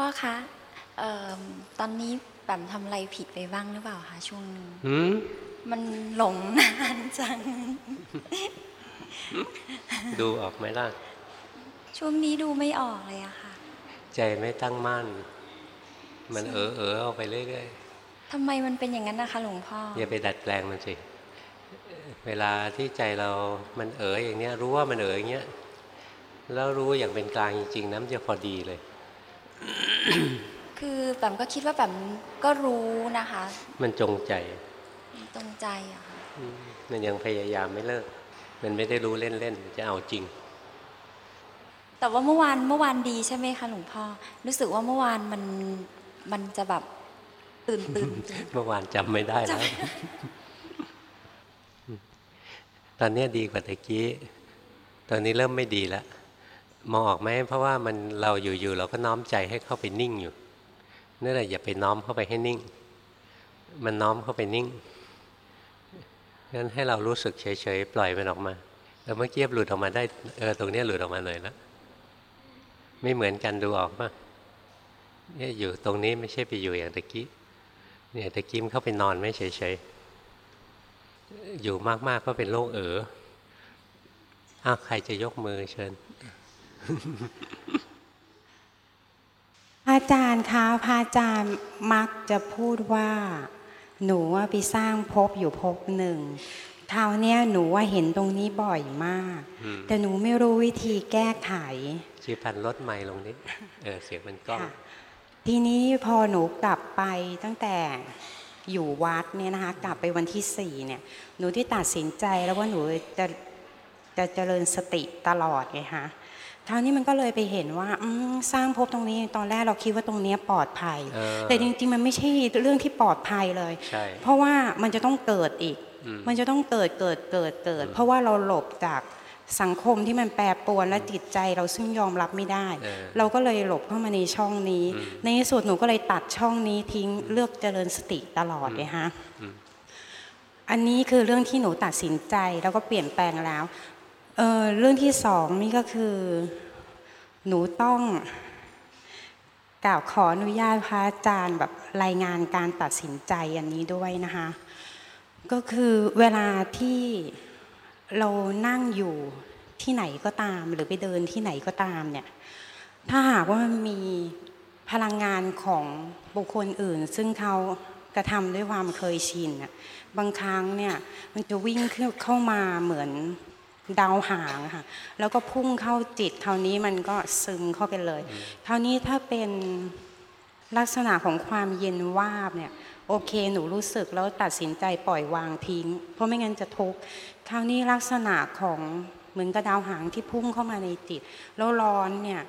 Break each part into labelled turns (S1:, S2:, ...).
S1: พ่อคะเอ่อตอนนี้แปมทำอะไรผิดไปบ้างหรือเปล่าคะช่วงนี้
S2: หืม
S1: มันหลงนานจัง
S2: ดูออกไหมล่ะ
S1: ช่วงนี้ดูไม่ออกเลยอะค่ะ
S2: ใจไม่ตั้งมั่น มันเออเออเอาไปเรื่อย
S1: ทำไมมันเป็นอย่างนั้นนะคะหลวงพ่อ
S2: ๆอย่าไปดัดแปลงมันสิ เวลาที่ใจเรา มันเอออย่างเนี้ย รู้ว่ามันเอออย่างเนี้ย แล้วรู้อย่างเป็นกลางจริงๆนะมันจะพอดีเลย
S1: คือแปมก็คิดว่าแปมก็รู้นะคะ
S2: มันจงใจ
S1: ตรงใจอะค่ะ
S2: อืมมันยังพยายามไม่เลิก มันไม่ได้รู้เล่นๆจะเอาจริง
S1: แต่ว่าเมื่อวานเมื่อวานดีใช่ไหมคะหลวงพ่อรู้สึกว่าเมื่อวานมันมันจะแบบตื่นตื่นตื่น
S2: เมื่อวานจำไม่ได้แล้วตอนเนี้ยดีกว่าตะกี้ ตอนนี้เริ่มไม่ดีแล้ว มองออกไหมเพราะว่ามันเราอยู่ๆเราก็น้อมใจให้เข้าไปนิ่งอยู่นั่นแหละอย่าไปน้อมเข้าไปให้นิ่ง มันน้อมเข้าไปนิ่งงั้นให้เรารู้สึกเฉยๆปล่อยมันออกมาเออเมื่อกี้หลุดออกมาได้เออตรงนี้หลุดออกมาเลยแล้วไม่เหมือนกันดูออกป่ะเนี่ยอยู่ตรงนี้ไม่ใช่ไปอยู่อย่างตะกี้เนี่ยตะกี้มนเข้าไปนอนไม่เฉยๆอยู่มากๆก็เป็นโรคเอออ้าวใครจะยกมือเชิญ
S3: อาจารย์คะพระอาจารย์มักจะพูดว่า หนูว่าไปสร้างภพอยู่ภพหนึ่งคราวเนี้ยหนูว่าเห็นตรงนี้บ่อยมาก
S2: อืม
S3: แต่หนูไม่รู้วิธีแก้ไข
S2: ชีพันลดไมค์ลงนิดเออเสียงมันกล้อง
S3: ค่ะทีนี้พอหนูกลับไปตั้งแต่อยู่วัดเนี่ยนะคะ กลับไปวันที่สี่เนี่ย หนูที่ตัดสินใจแล้วว่าหนูจะจะเจริญสติตลอดไงคะ คราวนี้มันก็เลยไปเห็นว่าอืมสร้างภพตรงนี้ตอนแรกเราคิดว่าตรงเนี้ยปลอดภัย
S2: เออ
S3: แต่จริงๆมันไม่ใช่เรื่องที่ปลอดภัยเลย
S2: ใช่
S3: เพราะว่ามันจะต้องเกิดอีก
S2: อืม
S3: มันจะต้องเกิดเกิดเกิดเกิด
S2: อืม
S3: เพราะว่าเราหลบจากสังคมที่มันแปรปรวนและจิตใจเราซึ่งยอมรับไม่ได้
S2: เออ
S3: เราก็เลยหลบเข้ามาในช่องนี้
S2: อืม
S3: ในที่สุดหนูก็เลยตัดช่องนี้ทิ้งเลือกเจริญสติตลอดเลยฮะ
S2: อืม
S3: อันนี้คือเรื่องที่หนูตัดสินใจแล้วก็เปลี่ยนแปลงแล้ว เออเรื่องที่สองนี่ก็คือ หนูต้องกล่าวขออนุญาตพระอาจารย์แบบรายงานการตัดสินใจอันนี้ด้วยนะคะ ก็คือเวลาที่เรานั่งอยู่ที่ไหนก็ตาม หรือไปเดินที่ไหนก็ตามเนี่ย ถ้าหากว่ามันมีพลังงานของบุคคลอื่น ซึ่งเขากระทำด้วยความเคยชินบางครั้งเนี่ยมันจะวิ่งเข้ามาเหมือน ดาวหางค่ะ แล้วก็พุ่งเข้าจิตคราวนี้มันก็ซึมเข้าไปเลย คราวนี้ถ้าเป็นลักษณะของความเย็นวาบเนี่ยโอเคหนูรู้สึกแล้วตัดสินใจปล่อยวางทิ้ง เพราะไม่งั้นจะทุกข์คราวนี้ลักษณะของเหมือนกระดาวหางที่พุ่งเข้ามาในจิต แล้วร้อนเนี่ย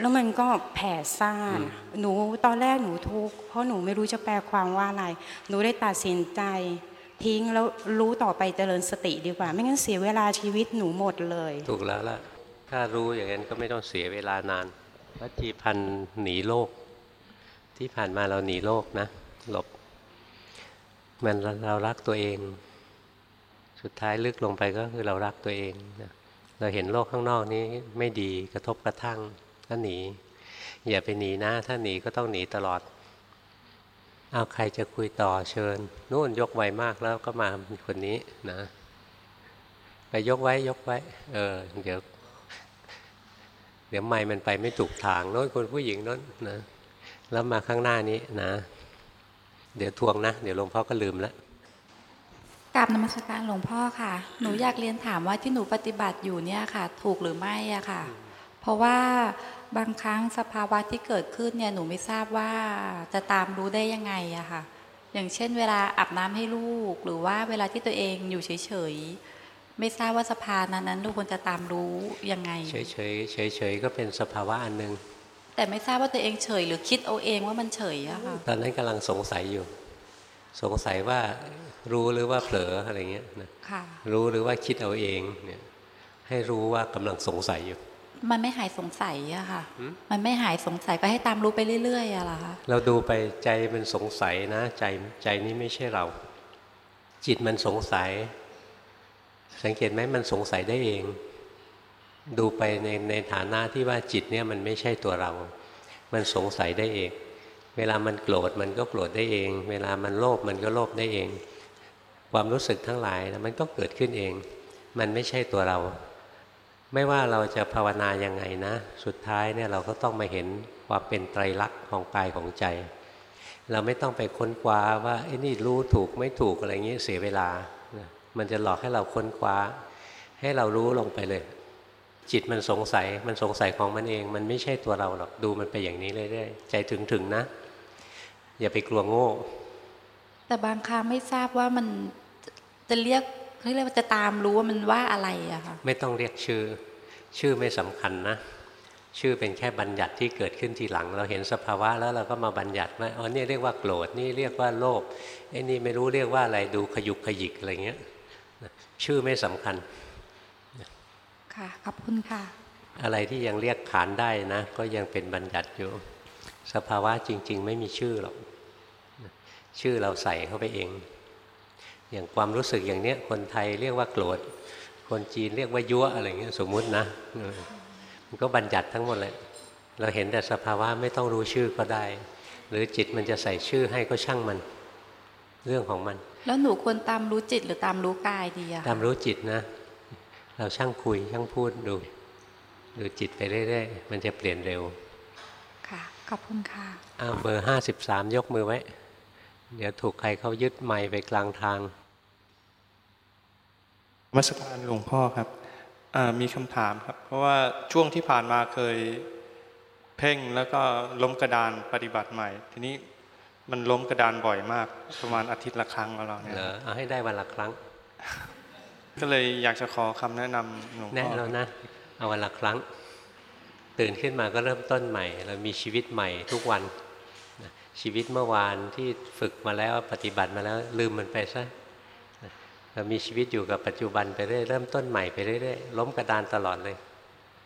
S3: แล้วมันก็แผ่ซ่าน หนูตอนแรกหนูทุกข์เพราะหนูไม่รู้จะแปลความว่าอะไร หนูได้ตัดสินใจ ทิ้งแล้วรู้ต่อไปเจริญสติดีกว่า ไม่งั้นเสียเวลาชีวิตหนูหมดเลย
S2: ถูกแล้วล่ะ ถ้ารู้อย่างนั้นก็ไม่ต้องเสียเวลานานวัจีพันธ์หนีโลก ที่ผ่านมาเราหนีโลกนะหลบ มันเรารักตัวเอง สุดท้ายลึกลงไปก็คือเรารักตัวเองนะเราเห็นโลกข้างนอกนี้ไม่ดีกระทบกระทั่งก็หนี อย่าไปหนีนะถ้าหนีก็ต้องหนีตลอด เอาใครจะคุยต่อเชิญนู่นยกไวมากแล้วก็มาคนนี้นะไปยกไว้ยกไว้ เออ เดี๋ยว เดี๋ยวไม่มันไปไม่ถูกทางโน้นคนผู้หญิงโน้นนะแล้วมาข้างหน้านี้นะ เดี๋ยวทวงนะ เดี๋ยวหลวงพ่อก็ลืมแล้ว
S4: กราบนมัสการหลวงพ่อค่ะ หนูอยากเรียนถามว่าที่หนูปฏิบัติอยู่เนี่ยค่ะ ถูกหรือไม่อะค่ะ เพราะว่า บางครั้งสภาวะที่เกิดขึ้นเนี่ยหนูไม่ทราบว่าจะตามรู้ได้ยังไงอะค่ะ อย่างเช่น เวลาอาบน้ำให้ลูก หรือว่าเวลาที่ตัวเองอยู่เฉยๆไม่ทราบว่าสภานั้นนั้นลูกควรจะตามรู้ยังไง
S2: เฉยเฉยเฉยเฉยๆก็เป็นสภาวะอันหนึ่ง
S4: แต่ไม่ทราบว่าตัวเองเฉย หรือคิดเอาเองว่ามันเฉยอะค่ะ
S2: ตอนนั้นกำลังสงสัยอยู่ สงสัยว่ารู้หรือว่าเผลออะไรเงี้ยนะ
S4: ค่ะ
S2: รู้หรือว่าคิดเอาเองเนี่ยให้รู้ว่ากำลังสงสัยอยู่
S4: มันไม่หายสงสัยอะค่ะ
S2: หืม
S4: มันไม่หายสงสัยก็ให้ตามรู้ไปเรื่อยๆอะล่ะคะ
S2: เราดูไปใจมันสงสัยนะ ใจใจนี้ไม่ใช่เรา จิตมันสงสัย สังเกตไหมมันสงสัยได้เอง ดูไปในในฐานะที่ว่าจิตเนี่ยมันไม่ใช่ตัวเรา มันสงสัยได้เอง เวลามันโกรธมันก็โกรธได้เอง เวลามันโลภมันก็โลภได้เอง ความรู้สึกทั้งหลายนะมันก็เกิดขึ้นเอง มันไม่ใช่ตัวเรา ไม่ว่าเราจะภาวนายังไงนะ สุดท้ายเนี่ยเราก็ต้องมาเห็นความเป็นไตรลักษณ์ของกายของใจ เราไม่ต้องไปค้นคว้าว่าไอ้นี่รู้ถูกไม่ถูกอะไรเงี้ยเสียเวลา มันจะหลอกให้เราค้นคว้า ให้เรารู้ลงไปเลย จิตมันสงสัยมันสงสัยของมันเอง มันไม่ใช่ตัวเราหรอกดูมันไปอย่างนี้เรื่อยๆใจถึงถึงนะ อย่าไปกลัวโง่
S4: แต่บางครั้งไม่ทราบว่ามันจะเรียก เขาเรียกว่าจะตามรู้ว่ามันว่าอะไรอะค่ะ
S2: ไม่ต้องเรียกชื่อ ชื่อไม่สำคัญนะ ชื่อเป็นแค่บัญญัติที่เกิดขึ้นทีหลัง เราเห็นสภาวะแล้วเราก็มาบัญญัติว่าอ๋อนี่เรียกว่าโกรธนี่เรียกว่าโลภไอ้นี่ไม่รู้เรียกว่าอะไรดูขยุกขยิกอะไรเงี้ยชื่อไม่สำคัญ
S4: ค่ะขอบคุณค่ะ
S2: อะไรที่ยังเรียกขานได้นะ ก็ยังเป็นบัญญัติอยู่ สภาวะจริง ๆ ไม่มีชื่อหรอกชื่อเราใส่เข้าไปเอง อย่างความรู้สึกอย่างเนี้ยคนไทยเรียกว่าโกรธ คนจีนเรียกว่ายั่วอะไรเงี้ยสมมุตินะเออมันก็บัญญัติทั้งหมดเลยเราเห็นแต่สภาวะไม่ต้องรู้ชื่อก็ได้ หรือจิตมันจะใส่ชื่อให้ก็ช่างมัน เรื่องของมัน
S4: แล้วหนูควรตามรู้จิตหรือตามรู้กายดีอะ
S2: ตามรู้จิตนะ เราช่างคุยช่างพูดดูดูจิตไปเรื่อยๆมันจะเปลี่ยนเร็ว
S4: ค่ะขอบคุณค่ะ
S2: อ้าวเบอร์ห้าสิบสามยกมือไว้ เดี๋ยวถูกใครเขายึดไม้ไปกลางทาง
S5: น มัสการหลวงพ่อครับอ่ามีคำถามครับ เพราะว่าช่วงที่ผ่านมาเคยเพ่งแล้วก็ล้มกระดานปฏิบัติใหม่ ทีนี้มันล้มกระดานบ่อยมาก ประมาณอาทิตย์ละครั้งแล้วเราเนี่ย
S2: เหรอเอาให้ได้วันละครั้ง
S5: ก็เลยอยากจะขอคำแนะนำหลวง
S2: แน่
S5: พ่อ
S2: แล้วนะเอาวันละครั้ง ตื่นขึ้นมาก็เริ่มต้นใหม่ เรามีชีวิตใหม่ทุกวันนะชีวิตเมื่อวานที่ฝึกมาแล้วปฏิบัติมาแล้วลืมมันไปซะนะ เรามีชีวิตอยู่กับปัจจุบันไปเรื่อยเริ่มต้นใหม่ไปเรื่อยๆล้มกระดานตลอดเลย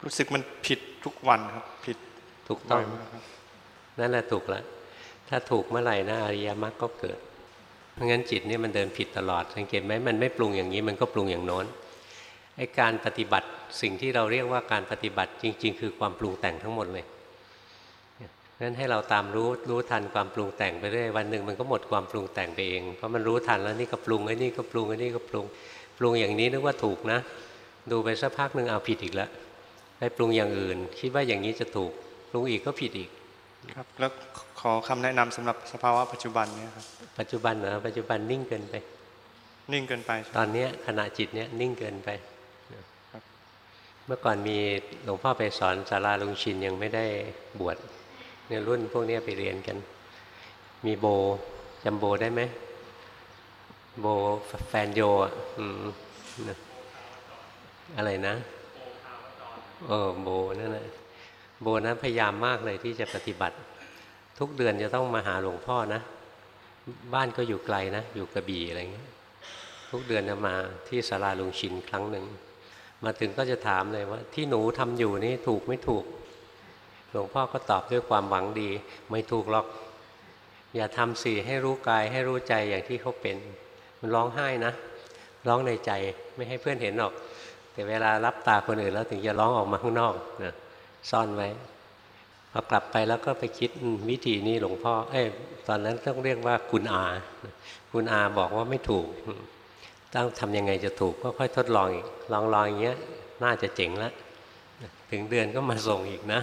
S5: รู้สึกมันผิดทุกวันครับผิด
S2: ถูกต้
S5: บ่
S2: อ
S5: องยมากครับ
S2: นั่นแหละถูกแล้วถ้าถูกเมื่อไหร่นะอริยมรรคก็เกิดเพราะงั้นจิตเนี่ยมันเดินผิดตลอด สังเกตไหมมันไม่ปรุงอย่างนี้มันก็ปรุงอย่างโน้นไอ้การปฏิบัติสิ่งที่เราเรียกว่าการปฏิบัติจริง ๆ คือความปรุงแต่งทั้งหมดเลย นั้นให้เราตามรู้รู้ทันความปรุงแต่งไปเรื่อยวันหนึ่งมันก็หมดความปรุงแต่งไปเอง เพราะมันรู้ทันแล้วนี่ก็ปรุงไอ้นี่ก็ปรุงไอ้นี่ก็ปรุง ปรุงอย่างนี้นึกว่าถูกนะ ดูไปสักพักหนึ่งเอาผิดอีกแล้วไปปรุงอย่างอื่น คิดว่าอย่างนี้จะถูก ปรุงอีกก็ผิดอีก
S5: ครับแล้วขอคำแนะนำสำหรับสภาวะปัจจุบันเนี่ยครับ
S2: ปัจจุบันเหรอปัจจุบันนิ่งเกินไป
S5: นิ่งเกินไปใช่ไหม
S2: ตอนเนี้ยขณะจิตเนี้ยนิ่งเกินไปเมื่อก่อนมีหลวงพ่อไปสอนสาราลุงชินยังไม่ได้บวช เนี่ยรุ่นพวกนี้ไปเรียนกัน มีโบจำโบได้ไหม โบแฟนโยอะอะไรนะเออโบนั่นแหละโบนั้นพยายามมากเลยที่จะปฏิบัติ ทุกเดือนจะต้องมาหาหลวงพ่อนะ บ้านก็อยู่ไกลนะ อยู่กระบี่อะไรเงี้ยทุกเดือนจะมาที่ศาลาลุงชินครั้งหนึ่ง มาถึงก็จะถามเลยว่า ที่หนูทำอยู่นี่ถูกไม่ถูก หลวงพ่อก็ตอบด้วยความหวังดี ไม่ถูกหรอก อย่าทำสิให้รู้กายให้รู้ใจอย่างที่เขาเป็น มันร้องไห้นะร้องในใจไม่ให้เพื่อนเห็นหรอก แต่เวลารับตาคนอื่นแล้วถึงจะร้องออกมาข้างนอกนะซ่อนไว้พอกลับไปแล้วก็ไปคิดวิธีนี้หลวงพ่อเอ้ยตอนนั้นต้องเรียกว่าคุณอา คุณอาบอกว่าไม่ถูก ต้องทำยังไงจะถูกก็ค่อยทดลองอีกลองลออย่างเงี้ยน่าจะเจ๋งแล้วถึงเดือนก็มาส่งอีกนะ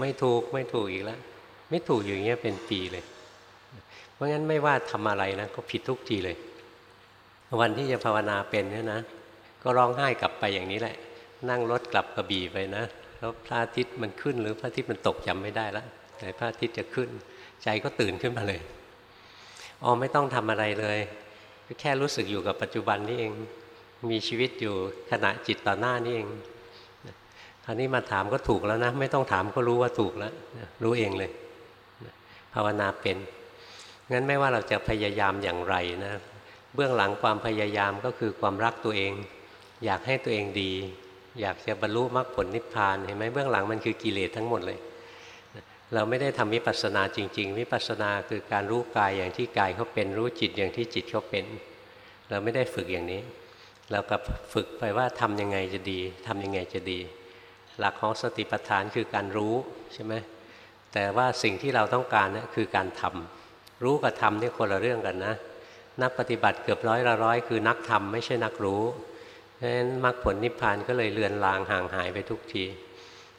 S2: ไม่ถูกไม่ถูกอีกแล้วไม่ถูกอยู่อย่างเงี้ยเป็นปีเลย เพราะงั้นไม่ว่าทำอะไรนะก็ผิดทุกทีเลย วันที่จะภาวนาเป็นเนี่ยนะ ก็ร้องไห้กลับไปอย่างนี้แหละ นั่งรถกลับกระบี่ไปนะแล้วพระอาทิตย์มันขึ้นหรือพระอาทิตย์มันตกจำไม่ได้ล้วแต่พระอาทิตย์จะขึ้น ใจก็ตื่นขึ้นมาเลยอ๋อไม่ต้องทำอะไรเลยแค่รู้สึกอยู่กับปัจจุบันนี่เอง มีชีวิตอยู่ขณะจิตต่อหน้านี่เอง คราวนี้มาถามก็ถูกแล้วนะ ไม่ต้องถามก็รู้ว่าถูกแล้ว รู้เองเลย ภาวนาเป็น งั้นไม่ว่าเราจะพยายามอย่างไรนะ เบื้องหลังความพยายามก็คือความรักตัวเอง อยากให้ตัวเองดี อยากจะบรรลุมรรคผลนิพพานเห็นไหมเบื้องหลังมันคือกิเลสทั้งหมดเลย เราไม่ได้ทำวิปัสสนาจริง ๆ วิปัสสนาคือการรู้กายอย่างที่กายเขาเป็นรู้จิตอย่างที่จิตเขาเป็น เราไม่ได้ฝึกอย่างนี้ เรากับฝึกไปว่าทำยังไงจะดีทำยังไงจะดี หลักของสติปัฏฐานคือการรู้ใช่ไหมแต่ว่าสิ่งที่เราต้องการเนี่ยคือการทำรู้กับทำนี่คนละเรื่องกันนะ นักปฏิบัติเกือบร้อยละร้อยคือนักทำไม่ใช่นักรู้เพราะฉะนั้นมรรคผลนิพพานก็เลยเลือนลางห่างหายไปทุกที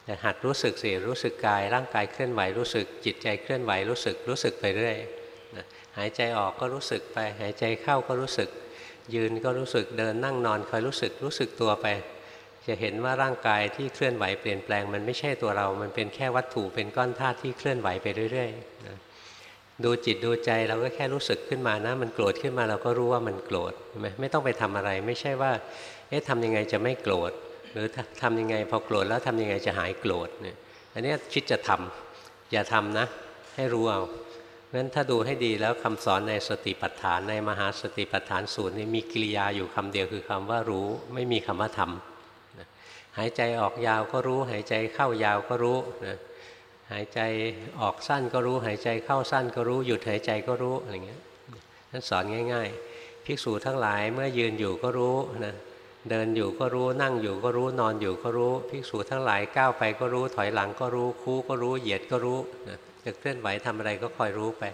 S2: แต่หัดรู้สึกสิรู้สึกกายร่างกายเคลื่อนไหวรู้สึกจิตใจเคลื่อนไหวรู้สึกรู้สึกไปเรื่อยหายใจออกก็รู้สึกไป หายใจเข้าก็รู้สึก ยืนก็รู้สึกเดินนั่งนอนคอยรู้สึกรู้สึกตัวไป จะเห็นว่าร่างกายที่เคลื่อนไหวเปลี่ยนแปลง มันไม่ใช่ตัวเรา มันเป็นแค่วัตถุเป็นก้อนธาตุที่เคลื่อนไหวไปเรื่อยๆนะดูจิตดูใจเราก็แค่รู้สึกขึ้นมานะ มันโกรธขึ้นมาเราก็รู้ว่ามันโกรธใช่ไหมไม่ต้องไปทำอะไร ไม่ใช่ว่า เอ๊ะทำยังไงจะไม่โกรธหรือทำยังไงพอโกรธแล้วทำยังไงจะหายโกรธเนี่ยอันนี้คิดจะทำอย่าทำนะ ให้รู้เอาเพราะฉะนั้นถ้าดูให้ดีแล้วคำสอนในสติปัฏฐานในมหาสติปัฏฐานสูตรนี่มีกิริยาอยู่คำเดียวคือคำว่ารู้ ไม่มีคำว่าทำ หายใจออกยาวก็รู้ หายใจเข้ายาวก็รู้นะหายใจออกสั้นก็รู้ หายใจเข้าสั้นก็รู้ หยุดหายใจก็รู้อะไรเงี้ยนั่นสอนง่าย ๆ ภิกษุทั้งหลายเมื่อยืนอยู่ก็รู้นะเดินอยู่ก็รู้นั่งอยู่ก็รู้นอนอยู่ก็รู้ ภิกษุทั้งหลายก้าวไปก็รู้ถอยหลังก็รู้คู่ก็รู้เหยียดก็รู้นะจะเคลื่อนไหวทำอะไรก็คอยรู้ไป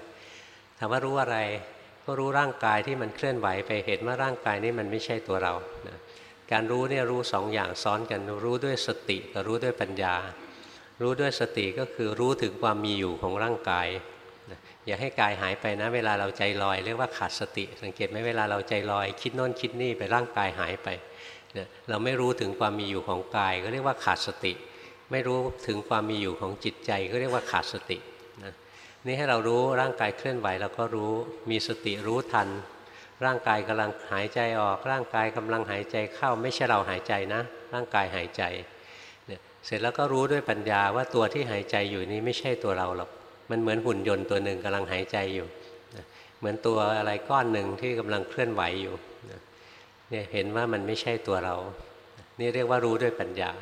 S2: ถามว่ารู้อะไร ก็รู้ร่างกายที่มันเคลื่อนไหวไปเห็นว่าร่างกายนี้มันไม่ใช่ตัวเรานะ การรู้เนี่ยรู้สองอย่างซ้อนกันรู้ด้วยสติกับรู้ด้วยปัญญา รู้ด้วยสติก็คือรู้ถึงความมีอยู่ของร่างกายอย่าให้กายหายไปนะเวลาเราใจลอย เรียกว่าขาดสติ สังเกตไหมเวลาเราใจลอย คิดโน่นคิดนี่ไปร่างกายหายไปเนี่ยเราไม่รู้ถึงความมีอยู่ของกาย ก็เรียกว่าขาดสติ ไม่รู้ถึงความมีอยู่ของจิตใจ ก็เรียกว่าขาดสตินะนี่ให้เรารู้ร่างกายเคลื่อนไหวเราก็รู้มีสติรู้ทัน ร่างกายกำลังหายใจออก ร่างกายกำลังหายใจเข้า ไม่ใช่เราหายใจนะ ร่างกายหายใจเนี่ยเสร็จแล้วก็รู้ด้วยปัญญาว่าตัวที่หายใจอยู่นี้ไม่ใช่ตัวเราหรอกมันเหมือนหุ่นยนต์ตัวหนึ่งกำลังหายใจอยู่ เหมือนตัวอะไรก้อนหนึ่งที่กำลังเคลื่อนไหวอยู่เนี่ยเห็นว่ามันไม่ใช่ตัวเรา นี่เรียกว่ารู้ด้วยปัญญา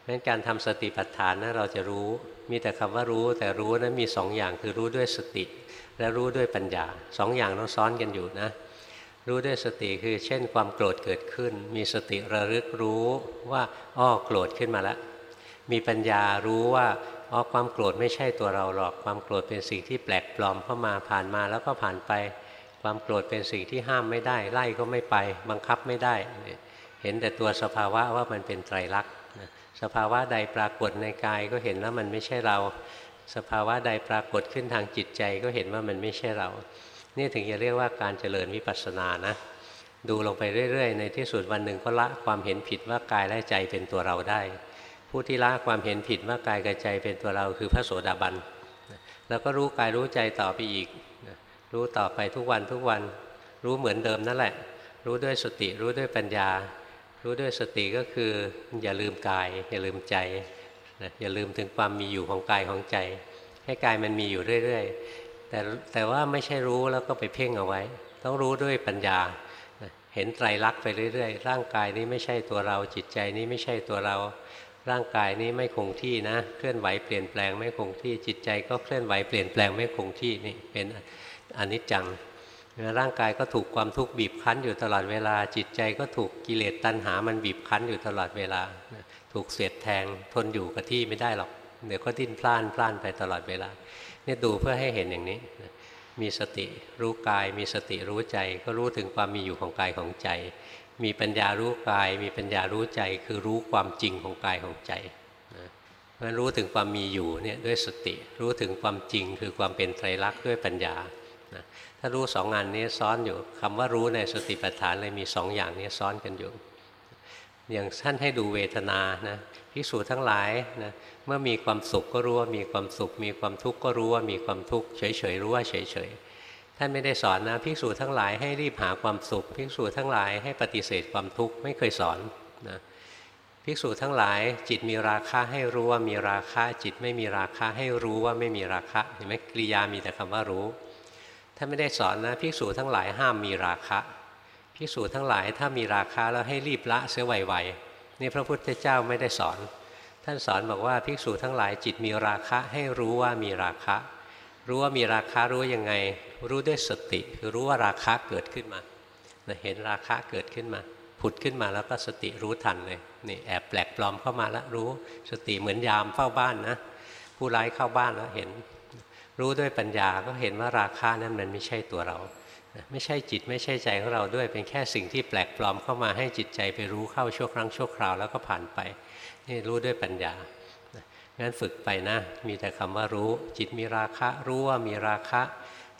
S2: เพราะฉะนั้นการทำสติปัฏฐานนะเราจะรู้ มีแต่คำว่ารู้แต่รู้นะั้นมีสองอย่างคือรู้ด้วยสติ และรู้ด้วยปัญญาสองอย่างต้องซ้อนกันอยู่นะ รู้ด้วยสติคือเช่นความโกรธเกิดขึ้น มีสติระลึกรู้ว่าอ้อโกรธขึ้นมาแล้วมีปัญญารู้ว่าอ๋อความโกรธไม่ใช่ตัวเราหรอก ความโกรธเป็นสิ่งที่แปลกปลอมเข้ามาผ่านมาแล้วก็ผ่านไป ความโกรธเป็นสิ่งที่ห้ามไม่ได้ ไล่ก็ไม่ไป บังคับไม่ได้ เห็นแต่ตัวสภาวะว่ามันเป็นไตรลักษณ์สภาวะใดปรากฏในกายก็เห็นว่ามันไม่ใช่เรา สภาวะใดปรากฏขึ้นทางจิตใจก็เห็นว่ามันไม่ใช่เรา นี่ถึงจะเรียกว่าการเจริญวิปัสสนานะ ดูลงไปเรื่อยๆ ในที่สุดวันหนึ่งก็ละความเห็นผิดว่ากายและใจเป็นตัวเราได้ ผู้ที่ละความเห็นผิดว่ากายกับใจเป็นตัวเราคือพระโสดาบันแล้วก็รู้กายรู้ใจต่อไปอีก รู้ต่อไปทุกวันทุกวัน รู้เหมือนเดิมนั่นแหละ รู้ด้วยสติรู้ด้วยปัญญา รู้ด้วยสติก็คืออย่าลืมกาย อย่าลืมใจอย่าลืมถึงความมีอยู่ของกายของใจ ให้กายมันมีอยู่เรื่อยๆ แต่แต่ว่าไม่ใช่รู้แล้วก็ไปเพ่งเอาไว้ ต้องรู้ด้วยปัญญา เห็นไตรลักษณ์ไปเรื่อยๆ ร่างกายนี้ไม่ใช่ตัวเรา จิตใจนี้ไม่ใช่ตัวเรา ร่างกายนี้ไม่คงที่นะ เคลื่อนไหวเปลี่ยนแปลงไม่คงที่ จิตใจก็เคลื่อนไหวเปลี่ยนแปลงไม่คงที่นี่เป็นอนิจจังร่างกายก็ถูกความทุกข์บีบคั้นอยู่ตลอดเวลา จิตใจก็ถูกกิเลสตัณหามันบีบคั้นอยู่ตลอดเวลา ถูกเสียดแทงทนอยู่กับที่ไม่ได้หรอก เดี๋ยวก็ดิ้นพล่านพล่านไปตลอดเวลา เนี่ยดูเพื่อให้เห็นอย่างนี้ มีสติรู้กาย มีสติรู้ใจ ก็รู้ถึงความมีอยู่ของกายของใจ มีปัญญารู้กาย มีปัญญารู้ใจ คือรู้ความจริงของกายของใจมันรู้ถึงความมีอยู่เนี่ยด้วยสติ รู้ถึงความจริงคือความเป็นไตรลักษณ์ด้วยปัญญาถ้ารู้สองงานนี้ซ้อนอยู่คำว่ารู้ในสติปัฏฐานเลยมีสองอย่างนี้ซ้อนกันอยู่ อย่างท่านให้ดูเวทนานะพิสูจทั้งหลายนะ เมื่อมีความสุขก็รู้ว่ามีความสุข มีความทุกข์ก็รู้ว่ามีความทุกข์เฉยๆรู้ว่าเฉยๆท่านไม่ได้สอนนะพิสูจทั้งหลายให้รีบหาความสุขพิสูจทั้งหลายให้ปฏิเสธความทุกข์ไม่เคยสอนนะภิกษุทั้งหลายจิตมีราคะให้รู้ว่ามีราคะ จิตไม่มีราคะให้รู้ว่าไม่มีราคะเห็นไหมกริยามีแต่คำว่ารู้ท่านไม่ได้สอนนะภิกษุทั้งหลายห้ามมีราคะภิกษุทั้งหลายถ้ามีราคะแล้วให้รีบละเสียไวๆนี่พระพุทธเจ้าไม่ได้สอน ท่านสอนบอกว่าภิกษุทั้งหลายจิตมีราคะให้รู้ว่ามีราคะ รู้ว่ามีราคะรู้ยังไง รู้ด้วยสติ คือรู้ว่าราคะเกิดขึ้นมาเห็นราคะเกิดขึ้นมา ผุดขึ้นมาแล้วก็สติรู้ทันเลยนี่แอบแปลกปลอมเข้ามาแล้วรู้สติเหมือนยามเฝ้าบ้านนะผู้ร้ายเข้าบ้านแล้วเห็น รู้ด้วยปัญญาก็เห็นว่าราคะนั้นมันไม่ใช่ตัวเรา ไม่ใช่จิตไม่ใช่ใจของเราด้วย เป็นแค่สิ่งที่แปลกปลอมเข้ามาให้จิตใจไปรู้เข้าชั่วครั้งชั่วคราวแล้วก็ผ่านไป นี่รู้ด้วยปัญญางั้นฝึกไปนะ มีแต่คำว่ารู้ จิตมีราคะรู้ว่ามีราคะ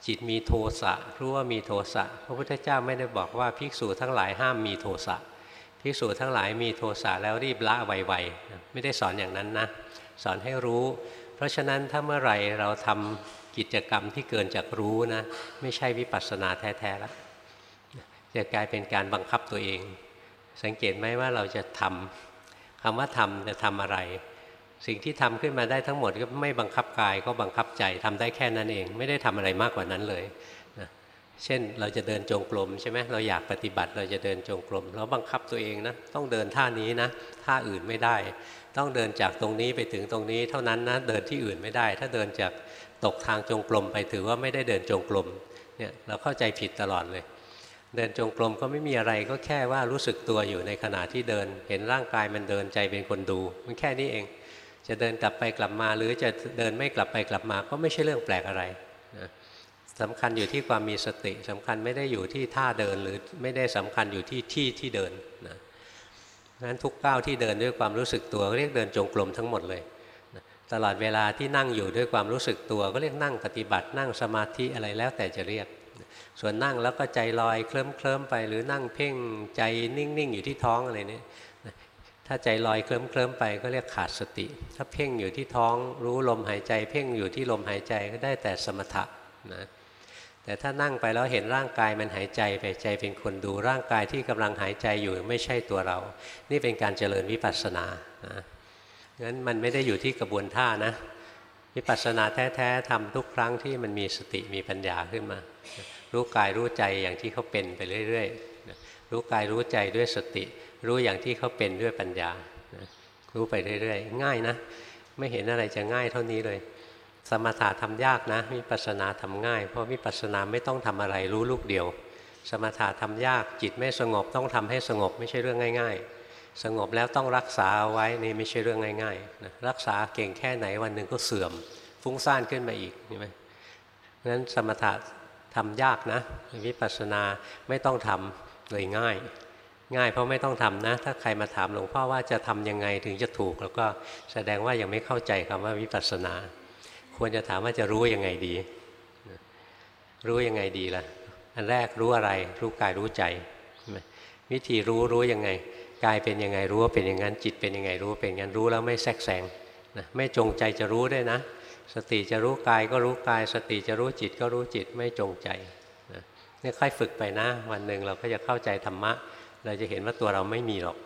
S2: จิตมีโทสะรู้ว่ามีโทสะพระพุทธเจ้าไม่ได้บอกว่าภิกษุทั้งหลายห้ามมีโทสะภิกษุทั้งหลายมีโทสะแล้วรีบละไวๆไม่ได้สอนอย่างนั้นนะ สอนให้รู้ เพราะฉะนั้นถ้าเมื่อไหร่เราทำ กิจกรรมที่เกินจากรู้นะไม่ใช่วิปัสสนาแท้ๆแล้วจะกลายเป็นการบังคับตัวเอง สังเกตไหมว่าเราจะทำคำว่าทำจะทำอะไร สิ่งที่ทำขึ้นมาได้ทั้งหมดก็ไม่บังคับกายก็บังคับใจทำได้แค่นั้นเอง ไม่ได้ทำอะไรมากกว่านั้นเลยนะเช่นเราจะเดินจงกรมใช่ไหมเราอยากปฏิบัติเราจะเดินจงกรมเราบังคับตัวเองนะต้องเดินท่านี้นะท่าอื่นไม่ได้ ต้องเดินจากตรงนี้ไปถึงตรงนี้เท่านั้นนะเดินที่อื่นไม่ได้ ถ้าเดินจาก ตกทางจงกรมไปถือว่าไม่ได้เดินจงกรมเนี่ยเราเข้าใจผิดตลอดเลย เดินจงกรมก็ไม่มีอะไรก็แค่ว่ารู้สึกตัวอยู่ในขณะที่เดิน เห็นร่างกายมันเดินใจเป็นคนดู มันแค่นี้เอง จะเดินกลับไปกลับมาหรือจะเดินไม่กลับไปกลับมาก็ไม่ใช่เรื่องแปลกอะไรนะสำคัญอยู่ที่ความมีสติสำคัญไม่ได้อยู่ที่ท่าเดินหรือไม่ได้สำคัญอยู่ที่ที่ที่เดินนะนั้นทุกก้าวที่เดินด้วยความรู้สึกตัวเรียกเดินจงกรมทั้งหมดเลย ตลอดเวลาที่นั่งอยู่ด้วยความรู้สึกตัว ก็เรียกนั่งปฏิบัตินั่งสมาธิอะไรแล้วแต่จะเรียก ส่วนนั่งแล้วก็ใจลอยเคลิ้มเคลิ้มไป หรือนั่งเพ่งใจนิ่งๆอยู่ที่ท้องอะไรนี่ถ้าใจลอยเคลิ้มเคลิ้มไปก็เรียกขาดสติ ถ้าเพ่งอยู่ที่ท้องรู้ลมหายใจ เพ่งอยู่ที่ลมหายใจก็ได้แต่สมถะนะแต่ถ้านั่งไปแล้วเห็นร่างกายมันหายใจไปใจเป็นคนดูร่างกายที่กำลังหายใจอยู่ไม่ใช่ตัวเรา นี่เป็นการเจริญวิปัสสนานะ งั้นมันไม่ได้อยู่ที่กระบวนท่านะวิปัสสนาแท้ๆทำทุกครั้งที่มันมีสติมีปัญญาขึ้นมา รู้กายรู้ใจอย่างที่เขาเป็นไปเรื่อยๆรู้กายรู้ใจด้วยสติ รู้อย่างที่เขาเป็นด้วยปัญญารู้ไปเรื่อยๆ ง่ายนะ ไม่เห็นอะไรจะง่ายเท่านี้เลย สมถะทำยากนะวิปัสสนาทำง่าย เพราะวิปัสสนาไม่ต้องทำอะไรรู้ลูกเดียว สมถะทำยากจิตไม่สงบต้องทำให้สงบไม่ใช่เรื่องง่าย ๆ สงบแล้วต้องรักษาเอาไว้นี่ไม่ใช่เรื่องง่ายๆนะรักษาเก่งแค่ไหนวันหนึ่งก็เสื่อม ฟุ้งซ่านขึ้นมาอีกใช่ไหมงั้นสมถะทำยากนะวิปัสสนาไม่ต้องทำเลยง่าย ง่ายเพราะไม่ต้องทำนะ ถ้าใครมาถามหลวงพ่อว่าจะทำยังไงถึงจะถูก แล้วก็แสดงว่ายังไม่เข้าใจคำว่าวิปัสสนา ควรจะถามว่าจะรู้ยังไงดี รู้ยังไงดีล่ะ อันแรกรู้อะไร รู้กายรู้ใจ วิธีรู้รู้ยังไง กายเป็นยังไงรู้ว่าเป็นอย่างนั้นจิตเป็นยังไงรู้เป็นอย่างนั้นรู้แล้วไม่แทรกแซงนะไม่จงใจจะรู้ด้วยนะ สติจะรู้กายก็รู้กาย สติจะรู้จิตก็รู้จิตไม่จงใจนะนี่ค่อยฝึกไปนะ วันหนึ่งเราก็จะเข้าใจธรรมะ เราจะเห็นว่าตัวเราไม่มีหรอก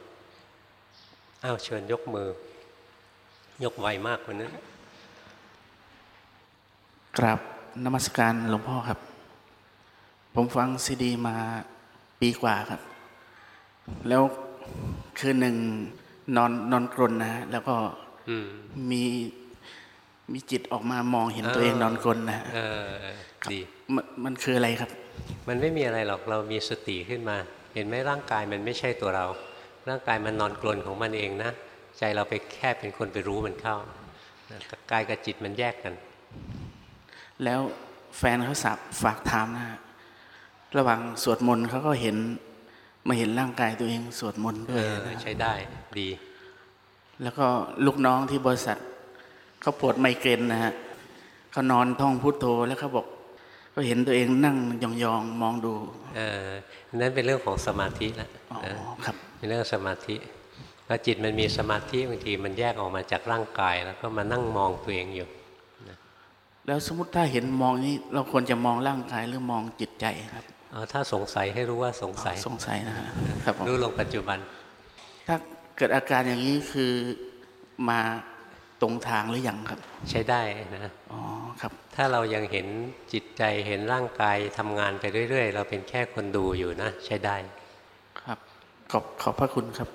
S2: อ้าวเชิญยกมือ ยกไวมากวันนั้น
S6: กราบนมัสการหลวงพ่อครับ ผมฟังซีดีมาปีกว่าครับ แล้ว คืนหนึ่งนอนนอนกรนนะฮะแล้วก็
S2: อืม
S6: มีมีจิตออกมามองเห็นตัวเองนอนกรนนะฮะ
S2: เออดี
S6: มันมันคืออะไรครับ
S2: มันไม่มีอะไรหรอกเรามีสติขึ้นมา เห็นไหมร่างกายมันไม่ใช่ตัวเรา ร่างกายมันนอนกลนของมันเองนะใจเราไปแค่เป็นคนไปรู้มันเข้านะกายกับจิตมันแยกกัน
S6: แล้วแฟนเขาสับฝากถามนะฮะระหว่างสวดมนต์เขาก็เห็น มาเห็นร่างกายตัวเองสวดมนต์ด้
S2: เอ
S6: วย
S2: อ
S6: นะ
S2: ใช้ได้ดี
S6: แล้วก็ลูกน้องที่บริษัทเขาปวดไมเกรนนะฮะเขานอนท่องพุทโธแล้วเขาบอกก็เห็นตัวเองนั่งยองๆมองดู
S2: เออนั่นเป็นเรื่องของสมาธิละ
S6: อ๋อ
S2: นะครับเป็นเรื่องสมาธิพอจิตมันมีสมาธิบางทีมันแยกออกมาจากร่างกาย แล้วก็มานั่งมองตัวเองอยู่
S6: แล้วสมมติถ้าเห็นมองนี้เราควรจะมองร่างกายหรือมองจิตใจครับ
S2: เอา ถ้าสงสัยให้รู้ว่าสงสัย
S6: สงสัยนะฮะครับผม
S2: รู้ลงปัจจุบัน
S6: ถ้าเกิดอาการอย่างนี้คือมาตรงทางหรือยังครับ
S2: ใช้ได้นะ
S6: อ๋อครับ
S2: ถ้าเรายังเห็นจิตใจเห็นร่างกายทำงานไปเรื่อย ๆ เราเป็นแค่คนดูอยู่นะ ใช้ได้
S6: ครับ ขอบขอบพระคุณครับ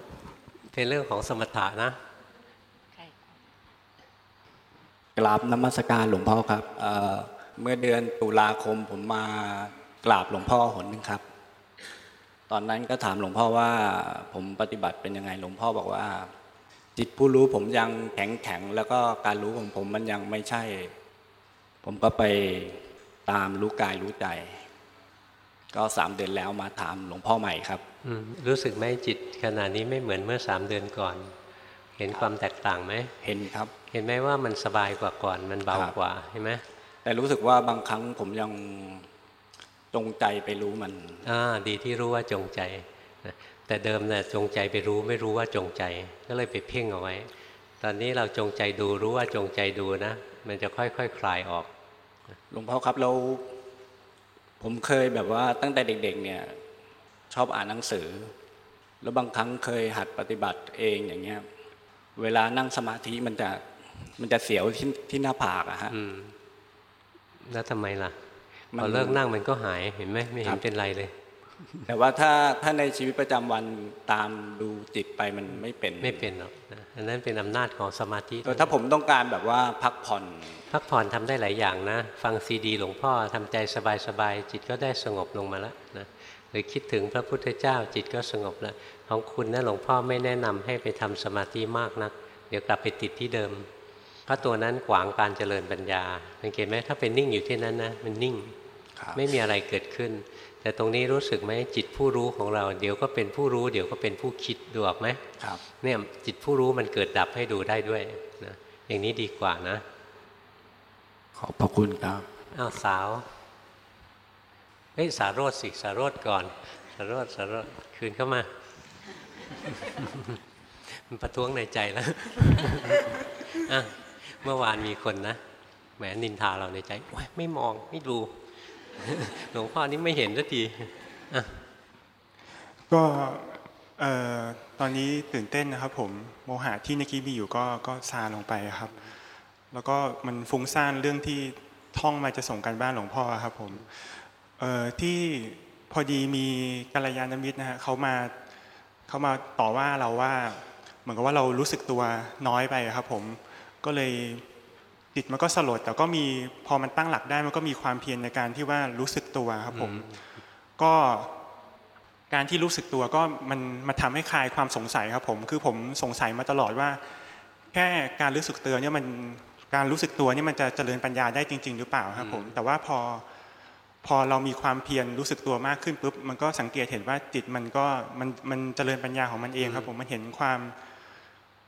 S2: เป็นเรื่องของสมถะนะ
S7: กราบนมัสการหลวงพ่อครับเอ่อเมื่อเดือนตุลาคมผมมา กราบหลวงพ่อหนหนึ่งครับ ตอนนั้นก็ถามหลวงพ่อว่า ผมปฏิบัติเป็นยังไงหลวงพ่อบอกว่า จิตผู้รู้ผมยังแข็งแข็งแล้วก็การรู้ของผมมันยังไม่ใช่ ผมก็ไปตามรู้กายรู้ใจ ก็สามเดือนแล้วมาถามหลวงพ่อใหม่ครับ
S2: อืมรู้สึกไหมจิตขณะนี้ไม่เหมือนเมื่อสามเดือนก่อน เห็นความแตกต่างไหม
S7: เห็นครับ
S2: เห็นไหมว่ามันสบายกว่าก่อนมันเบา
S7: ครับ
S2: กว่าเห็นไหม
S7: แต่รู้สึกว่าบางครั้งผมยัง จงใจไปรู้มัน
S2: อ่าดีที่รู้ว่าจงใจนะแต่เดิมน่ะจงใจไปรู้ไม่รู้ว่าจงใจ ก็เลยไปเพ่งเอาไว้ ตอนนี้เราจงใจดูรู้ว่าจงใจดูนะ มันจะค่อยๆคคลายออก
S7: หลวงพ่อครับแล้วผมเคยแบบว่าตั้งแต่เด็ก ๆ เนี่ยชอบอ่านหนังสือ แล้วบางครั้งเคยหัดปฏิบัติเองอย่างเงี้ยเวลานั่งสมาธิมันจะมันจะเสียวที่ที่หน้าผากอะฮะ
S2: อืมแล้วทำไมล่ะ
S7: มัน
S2: พอเลิกนั่งมันก็หายเห็นไหมไม่เห็
S7: ครั
S2: น
S7: บ
S2: เป็นไรเลย
S7: แต่ว่าถ้าถ้าในชีวิตประจำวันตามดูจิตไปมันไม่เป็น
S2: ไม่เป็นหรอกนะอันนั้นเป็นอำนาจของสมาธิ
S7: แต่ถ้าผมต้องการแบบว่าพักผ่อน
S2: พักผ่อนทำได้หลายอย่างนะ ฟังซีดี หลวงพ่อทำใจสบายๆจิตก็ได้สงบลงมาแล้วนะหรือคิดถึงพระพุทธเจ้าจิตก็สงบแล้วของคุณนะหลวงพ่อไม่แนะนำให้ไปทำสมาธิมากนัก เดี๋ยวกลับไปติดที่เดิม เพราะตัวนั้นขวางการเจริญปัญญาสังเกตไหมถ้าเป็นนิ่งอยู่ที่นั้นนะมันนิ่ง
S7: ครับ
S2: ไม่มีอะไรเกิดขึ้น แต่ตรงนี้รู้สึกไหมจิตผู้รู้ของเรา เดี๋ยวก็เป็นผู้รู้ เดี๋ยวก็เป็นผู้คิดดูออกไหม
S7: ครับ
S2: เนี่ยจิตผู้รู้มันเกิดดับให้ดูได้ด้วยนะอย่างนี้ดีกว่านะ
S7: ขอบพระคุณครับ
S2: อ้าวสาวเฮ้ยสารโรดสิสารโรดก่อน สารโรดสารโรดคืนเข้ามา มันประท้วงในใจแล้วอะ เมื่อวานมีคนนะแหมนินทาเราในใจไม่มองไม่ดูหลวงพ่อนี่ไม่เห็นสักที
S8: ก็ตอนนี้ตื่นเต้นนะครับ ผมโมหะที่เมื่อกี้มีอยู่ก็ก็ซาลงไปครับ แล้วก็มันฟุ้งซ่านเรื่องที่ท่องมาจะส่งกันบ้านหลวงพ่อครับ ผมที่พอดีมีกัลยาณมิตรนะฮะเขามาเขามาต่อว่าเราว่า เหมือนกับว่าเรารู้สึกตัวน้อยไปครับ ผม ก็เลยจิตมันก็สลด แต่ก็มีพอมันตั้งหลักได้มันก็มีความเพียรในการที่ว่ารู้สึกตัวครับผม ก็การที่รู้สึกตัวก็มันมาทำให้คลายความสงสัยครับผม คือผมสงสัยมาตลอดว่า แค่การรู้สึกตัวเนี่ยมันการรู้สึกตัวเนี่ยมันจะเจริญปัญญาได้จริง ๆ หรือเปล่าครับผม แต่ว่าพอพอเรามีความเพียรรู้สึกตัวมากขึ้นปุ๊บมันก็สังเกตเห็นว่าจิตมันก็มันมันเจริญปัญญาของมันเองครับผมมันเห็นความ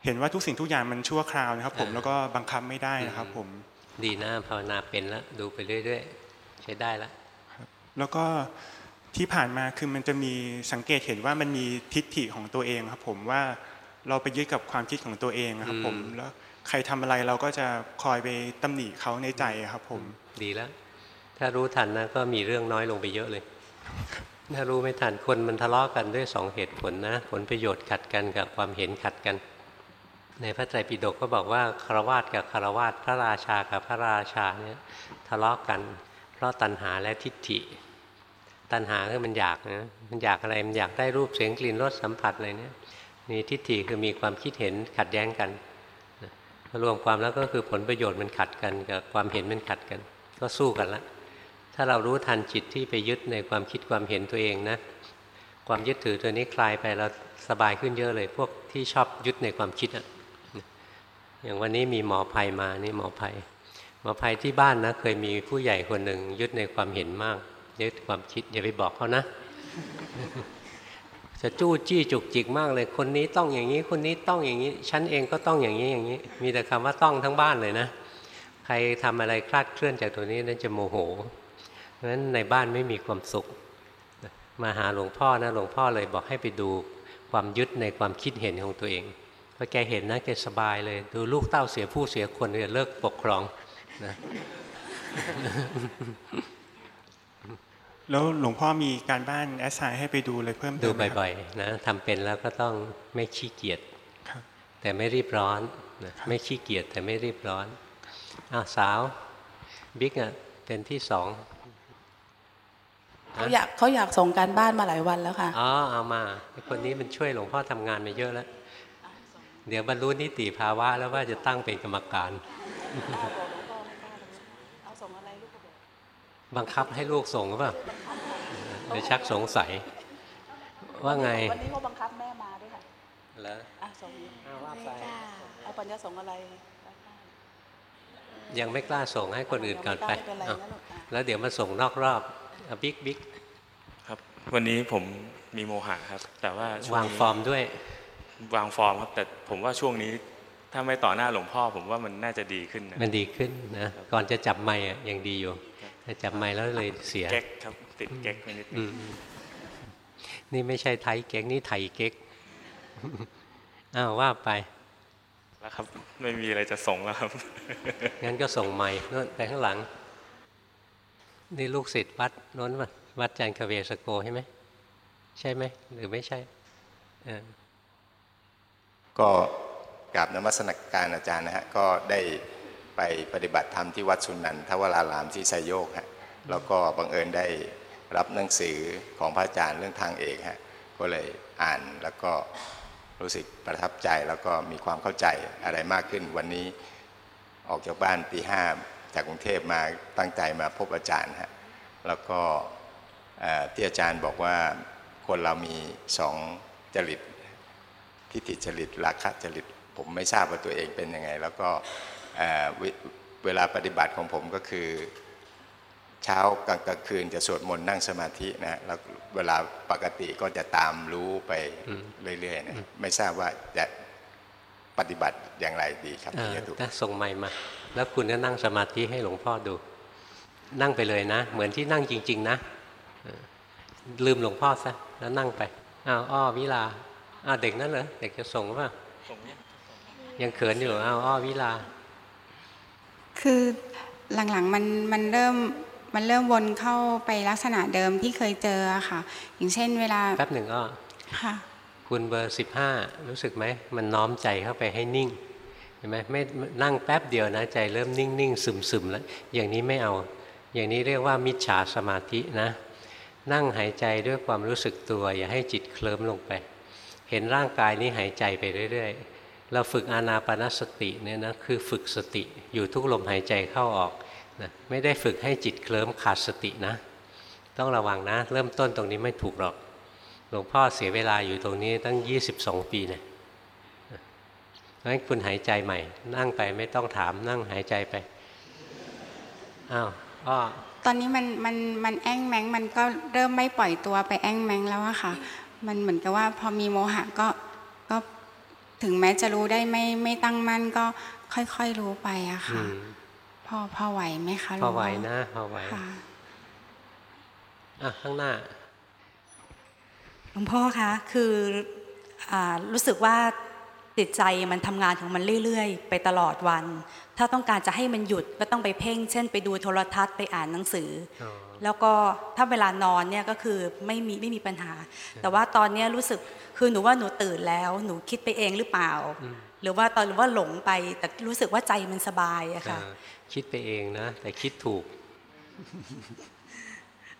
S8: เห็นว่าทุกสิ่งทุกอย่างมันชั่วคราวนะครับ ผม
S2: อ่า
S8: แล้วก็บังคับไม่ได้นะครับ ผม
S2: ดีนะภาวนาเป็นแล้วดูไปเรื่อยๆใช้ได้แล้ว
S8: แล้วก็ที่ผ่านมาคือมันจะมีสังเกตเห็นว่ามันมีทิฏฐิของตัวเองครับ ผมว่าเราไปยึดกับความคิดของตัวเองครับ ผม
S2: อืม
S8: แล้วใครทำอะไรเราก็จะคอยไปตำหนิเขาในใจครับ ผม
S2: ดีแล้ว ถ้ารู้ทันนะก็มีเรื่องน้อยลงไปเยอะเลยถ้ารู้ไม่ทันคนมันทะเลาะกันด้วยสองเหตุผลนะ ผลประโยชน์ขัดกันกับความเห็นขัดกัน ในพระไตรปิฎกก็บอกว่าคารวาสกับคารวาสพระราชากับพระราชาเนี่ยทะเลาะกัน เพราะตัณหาและทิฏฐิ ตัณหาคือมันอยากนะมันอยากอะไรมันอยากได้รูปเสียงกลิ่นรสสัมผัสอะไรเนี่ยมีทิฏฐิคือมีความคิดเห็นขัดแย้งกันรวมความแล้วก็คือผลประโยชน์มันขัดกันกับความเห็นมันขัดกัน ก็สู้กันละถ้าเรารู้ทันจิตที่ไปยึดในความคิดความเห็นตัวเองนะความยึดถือตัวนี้คลายไปเราสบายขึ้นเยอะเลย พวกที่ชอบยึดในความคิดอะ อย่างวันนี้มีหมอภัยมานี่หมอภัยหมอภัยที่บ้านนะเคยมีผู้ใหญ่คนหนึ่งยึดในความเห็นมากยึดความคิดอย่าไปบอกเขานะจะจู้จี้จุกจิกมากเลย คนนี้ต้องอย่างนี้คนนี้ต้องอย่างนี้ฉันเองก็ต้องอย่างนี้อย่างนี้ มีแต่คำว่าต้องทั้งบ้านเลยนะ ใครทำอะไรคลาดเคลื่อนจากตัวนี้นั่นจะโมโหเพราะฉะนั้นในบ้านไม่มีความสุข มาหาหลวงพ่อนะหลวงพ่อเลยบอกให้ไปดูความยึดในความคิดเห็นของตัวเอง พอแกเห็นนะแกสบายเลย ดูลูกเต้าเสียผู้เสียคนจะเลิกปกครองนะ
S8: แล้วหลวงพ่อมีการบ้านแอสไซน์ให้ไปดูเลยเพิ่มเติ
S2: ดู
S8: มไหมครับ
S2: บ่อยๆนะทำเป็นแล้วก็ต้องไม่ขี้เกียจ
S8: ครับ
S2: แต่ไม่รีบร้อนนะไม่ขี้เกียจแต่ไม่รีบร้อนอ้าวสาวบิ๊กอะเป็นที่สอง
S9: เขาอยากเขาอยากส่งการบ้านมาหลายวันแล้วค่ะ
S2: อ๋อเอามาไอ้คนนี้มันช่วยหลวงพ่อทำงานมาเยอะแล้ว เดี๋ยวบรรลุนิติภาวะ แล้วว่าจะตั้งเป็นกรรมการบังคับให้ลูกส่งหรือเปล่าเดี๋ยวชักสงสัย ว่าไง
S9: วันนี้เขาบังคับแม่มาด้วยค่ะ
S2: แล้ว
S10: อะส่ง
S2: อ้าวว่าไป
S10: เอาปัญญาส่งอะไร
S2: ยังไม่กล้าส่งให้คนอื่นก่อนไป
S10: ไม่เป็นไร
S2: เอา
S10: นะลูกอะ
S2: แล้วเดี๋ยวมาส่งนอกรอบเอาบิ๊กบิ๊ก
S11: ครับ วันนี้ผมมีโมหะครับ แต่ว่าช่
S2: วาง
S11: นี้
S2: ฟอร์มด้วย
S11: วางฟอร์มครับ แต่ผมว่าช่วงนี้ถ้าไม่ต่อหน้าหลวงพ่อ ผมว่ามันน่าจะดีขึ้นนะ
S2: มันดีขึ้นนะก่อนจะจับไม้อะยังดีอยู่แต่จับไม้แล้วเลยเสีย
S11: เก๊กครับติดเก๊กไปนิดนึ
S2: อื
S11: ง
S2: มนี่ไม่ใช่ไทยเก๊กนี่ไทยเก๊กอ้าวว่าไป
S11: แล้วครับ ไม่มีอะไรจะส่งแล้วครับ
S2: งั้นก็ส่งไม้นู่นไปข้างหลัง นี่ลูกศิษย์วัดโน้นป่ะวัดจันทร์คเวสโกใช่ไหม ใช่ไหม หรือไม่ใช่เออ
S12: ก็กราบนมัสการอาจารย์นะฮะก็ได้ไปปฏิบัติธรรมที่วัดสุนันทวรารามที่ไซโยกฮะแล้วก็บังเอิญได้รับหนังสือของพระอาจารย์เรื่องทางเอกฮะก็เลยอ่านแล้วก็รู้สึกประทับใจแล้วก็มีความเข้าใจอะไรมากขึ้นวันนี้ออกจากบ้านตีห้าจากกรุงเทพมาตั้งใจมาพบอาจารย์ฮะแล้วก็ที่อาจารย์บอกว่าคนเรามีสองจริต ทิฏฐิจริตราคะจริต ผมไม่ทราบว่าตัวเองเป็นยังไง แล้วก็เอ่อเวเวลาปฏิบัติของผมก็คือเช้ากลางกลางคืนจะสวดมนต์นั่งสมาธินะแล้วเวลาปกติก็จะตามรู้ไปเรื่อยๆนะไม่ทราบว่าจะปฏิบัติอย่างไรดีครับ
S2: เอ
S12: ที่
S2: อ
S12: จะถูก
S2: ถ้าส่งไม้มา แล้วคุณก็นั่งสมาธิให้หลวงพ่อดู นั่งไปเลยนะ เหมือนที่นั่งจริง ๆ นะเออลืมหลวงพ่อซะแล้วนั่งไปอ้าวอ้อวิลา อ้าวเด็กนั่นเหรอเด็กจะส่งหรือเปล่ายังเขินอยู่อ้าวอ้อวิลา
S13: คือหลังๆมันมันเริ่มมันเริ่มวนเข้าไปลักษณะเดิมที่เคยเจออะค่ะ อย่างเช่นเวลา
S2: แป๊บหนึ่งอ้อ
S13: ค่ะ
S2: คุณเบอร์สิบห้ารู้สึกไหม มันน้อมใจเข้าไปให้นิ่งเห็นไหมไม่นั่งแป๊บเดียวนะใจเริ่มนิ่งนิ่งซึมซึมแล้ว อย่างนี้ไม่เอา อย่างนี้เรียกว่ามิจฉาสมาธินะ นั่งหายใจด้วยความรู้สึกตัว อย่าให้จิตเคลิ้มลงไป เห็นร่างกายนี้หายใจไปเรื่อยๆ เราฝึกอานาปานสติเนี่ยนะคือฝึกสติอยู่ทุกลมหายใจเข้าออกนะไม่ได้ฝึกให้จิตเคลิ้มขาดสตินะ ต้องระวังนะ เริ่มต้นตรงนี้ไม่ถูกหรอก หลวงพ่อเสียเวลาอยู่ตรงนี้ตั้ง 22 ปีเนี่ยเพราะฉะนั้นคุณหายใจใหม่ นั่งไปไม่ต้องถามนั่งหายใจไปอ้าวอ้อ
S13: ตอนนี้มันมันมันแอ้งแมงมันก็เริ่มไม่ปล่อยตัวไปแอ้งแมงแล้วอะค่ะ มันเหมือนกับว่าพอมีโมหะก็ก็ถึงแม้จะรู้ได้ไม่ไม่ตั้งมั่นก็ค่อยๆรู้ไปอะ
S2: อื
S13: ค่ะ
S2: ม
S13: พอพอไหวไหมคะ
S2: พอไหว
S13: ลงพ่
S2: นะพอไหว
S13: ค่ะ
S2: อะข้างหน้า
S3: หลวงพ่อคะคืออารู้สึกว่าจิตใจมันทำงานของมันเรื่อยๆ ไปตลอดวัน ถ้าต้องการจะให้มันหยุดก็ต้องไปเพ่ง เช่น ไปดูโทรทัศน์ไปอ่านหนังสืออ
S2: อ
S3: แล้วก็ถ้าเวลานอนเนี่ยก็คือไม่มีไม่มีปัญหา แต่ว่าตอนเนี้ยรู้สึกคือหนูว่าหนูตื่นแล้ว หนูคิดไปเองหรือเปล่า หรือว่าตอนหรือว่าหลงไปแต่รู้สึกว่าใจมันสบายอะค่ะ
S2: เออคิดไปเองนะ แต่คิดถูก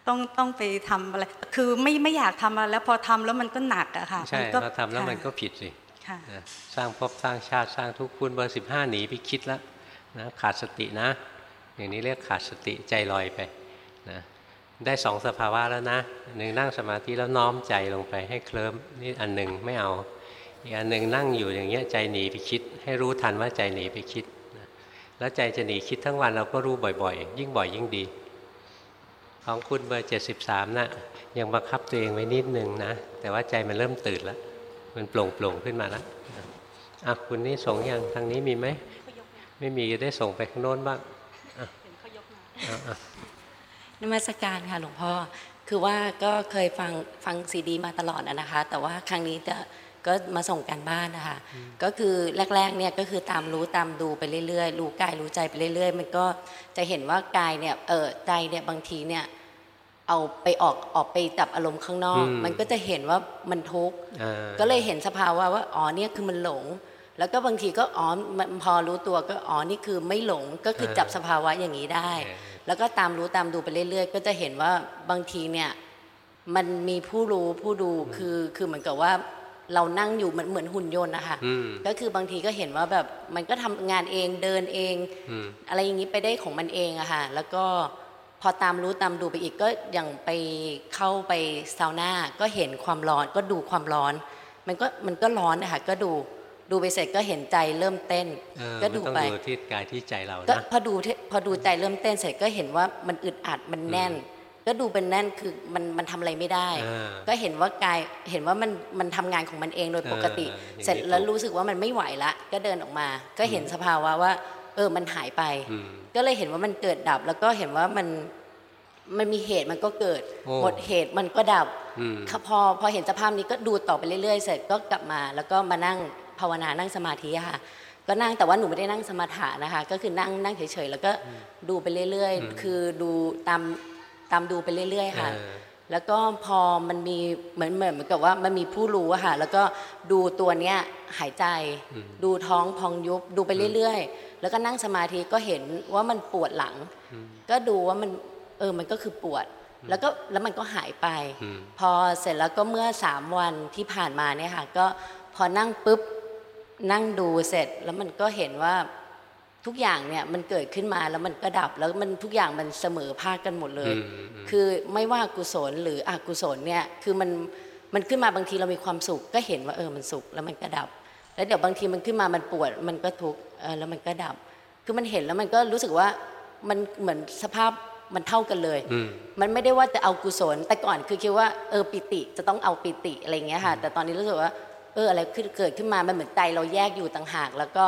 S3: ต้องต้องไปทำอะไร คือไม่ไม่อยากทำอะไรแล้วพอทำแล้วมันก็หนักอะค่ะ
S2: ใช่
S3: มันก็
S2: เราทำแล้วมันก็
S3: ค่ะ
S2: ผิดสิ
S3: ค่ะ
S2: นะสร้างภพสร้างชาติสร้างทุกข์คุณเบอร์สิบห้าหนีไปคิดแล้วนะขาดสตินะ อย่างนี้เรียกขาดสติใจลอยไป นะได้สองสภาวะแล้วนะหนึ่งนั่งสมาธิแล้วน้อมใจลงไปให้เคลิ้มนี่อันหนึ่งไม่เอา อีกอันหนึ่งนั่งอยู่อย่างเงี้ยใจหนีไปคิด ให้รู้ทันว่าใจหนีไปคิดนะแล้วใจจะหนีคิดทั้งวันเราก็รู้บ่อยๆ ยิ่งบ่อยยิ่งดี ของคุณเบอร์เจ็ดสิบสามนะยังบังคับตัวเองไว้นิดนึงนะ แต่ว่าใจมันเริ่มตื่นแล้ว มันโปร่งโปร่งๆขึ้นมาแล้วอะคุณนี่ส่งยังทางนี้มีไหม ไม่มีได้ส่งไปข้างโน้นบ้างอะอะอะ
S14: นมัสการค่ะหลวงพ่อ คือว่าก็เคยฟังฟังซีดี มาตลอดอะนะคะ แต่ว่าครั้งนี้จะก็มาส่งการบ้านนะคะ ก็คือแรกๆเนี่ยก็คือตามรู้ตามดูไปเรื่อยๆ รู้กายรู้ใจไปเรื่อย ๆ มันก็จะเห็นว่ากายเนี่ยเออใจเนี่ยบางทีเนี่ยเอาไปออกออกไปจับอารมณ์ข้างนอก
S2: อืม
S14: มันก็จะเห็นว่ามันทุกข์
S2: อ่า
S14: ก็เลยเห็นสภาวะว่าอ๋อเนี่ยคือมันหลง แล้วก็บางทีก็อ๋อมันพอรู้ตัวก็อ๋อนี่คือไม่หลงก็คือจับสภาวะอย่างนี้ได้ แล้วก็ตามรู้ตามดูไปเรื่อย ๆ ก็จะเห็นว่าบางทีเนี่ยมันมีผู้รู้ผู้ดูคือคือเหมือนกับว่าเรานั่งอยู่เหมือนเหมือนหุ่นยนต์นะคะ
S2: อืม
S14: ก็คือบางทีก็เห็นว่าแบบมันก็ทำงานเองเดินเอง
S2: อืม
S14: อะไรอย่างนี้ไปได้ของมันเองอะค่ะแล้วก็พอตามรู้ตามดูไปอีกก็อย่างไปเข้าไปซาวน่าก็เห็นความร้อนก็ดูความร้อน มันก็มันก็ร้อนนะคะก็ดู ดูไปเสร็จก็เห็นใจเริ่มเต้น
S2: เออ
S14: ก็
S2: มัน
S14: ดู
S2: ต้อง
S14: ไป
S2: ดูที่กายที่ใจเรา
S14: ก็
S2: นะ
S14: พอดูที่พอดูใจเริ่มเต้นเสร็จก็เห็นว่ามันอึดอัดมันแน่น ก็ดูเป็นแน่นคือมันมันทำอะไรไม่ได้
S2: อ่า
S14: ก็เห็นว่ากายเห็นว่ามันมันทำงานของมันเองโดยปกติ
S2: เอออย่างนี้
S14: เสร็จแล้ว
S2: ถูก
S14: รู้สึกว่ามันไม่ไหวละก็เดินออกมา ก็เห็นสภาวะว่า เออมันหายไป
S2: อืม
S14: ก็เลยเห็นว่ามันเกิดดับ แล้วก็เห็นว่ามันมันมีเหตุมันก็เกิด
S2: โอ้
S14: หมดเหตุมันก็ดับ
S2: อืม
S14: ค่ะพอพอเห็นสภาพนี้ก็ดูต่อไปเรื่อยๆ เสร็จก็กลับมาแล้วก็มานั่ง ภาวนานั่งสมาธิอะค่ะ ก็นั่งแต่ว่าหนูไม่ได้นั่งสมาธินะคะ ก็คือนั่งนั่งเฉยๆแล้วก็ดูไปเรื่อย
S2: อืม
S14: ๆคือดูตามตามดูไปเรื่อยๆค่ะ
S2: เออ
S14: แล้วก็พอมันมีเหมือนเหมือนเหมือนกับว่ามันมีผู้รู้อะค่ะ แล้วก็ดูตัวเนี้ยหายใจ
S2: อืม
S14: ดูท้องพองยุบดูไปเรื่อยๆ แล้วก็นั่งสมาธิก็เห็นว่ามันปวดหลัง
S2: อืม
S14: ก็ดูว่ามันเออมันก็คือปวดแล้วก็แล้วมันก็หายไป
S2: อืม
S14: พอเสร็จแล้วก็เมื่อสามวันที่ผ่านมาเนี่ยค่ะก็พอนั่งปุ๊บ นั่งดูเสร็จแล้วมันก็เห็นว่าทุกอย่างเนี่ยมันเกิดขึ้นมาแล้วมันก็ดับแล้วมันทุกอย่างมันเสมอภาคกันหมดเลย
S2: อืมอืม
S14: คือไม่ว่ากุศลหรืออกุศลเนี่ยคือมันมันขึ้นมาบางทีเรามีความสุขก็เห็นว่าเออมันสุขแล้วมันก็ดับ แล้วเดี๋ยวบางทีมันขึ้นมามันปวดมันก็ทุกข์เออแล้วมันก็ดับ คือมันเห็นแล้วมันก็รู้สึกว่ามันเหมือนสภาพมันเท่ากันเลย
S2: อืม
S14: มันไม่ได้ว่าจะเอากุศลแต่ก่อนคือคิดว่าเออปิติจะต้องเอาปิติอะไรอย่างเงี้ยค่ะ แต่ตอนนี้รู้สึกว่าเอออะไรขึ้นเกิดขึ้นมา มันเหมือนใจเราแยกอยู่ต่างหาก แล้วก็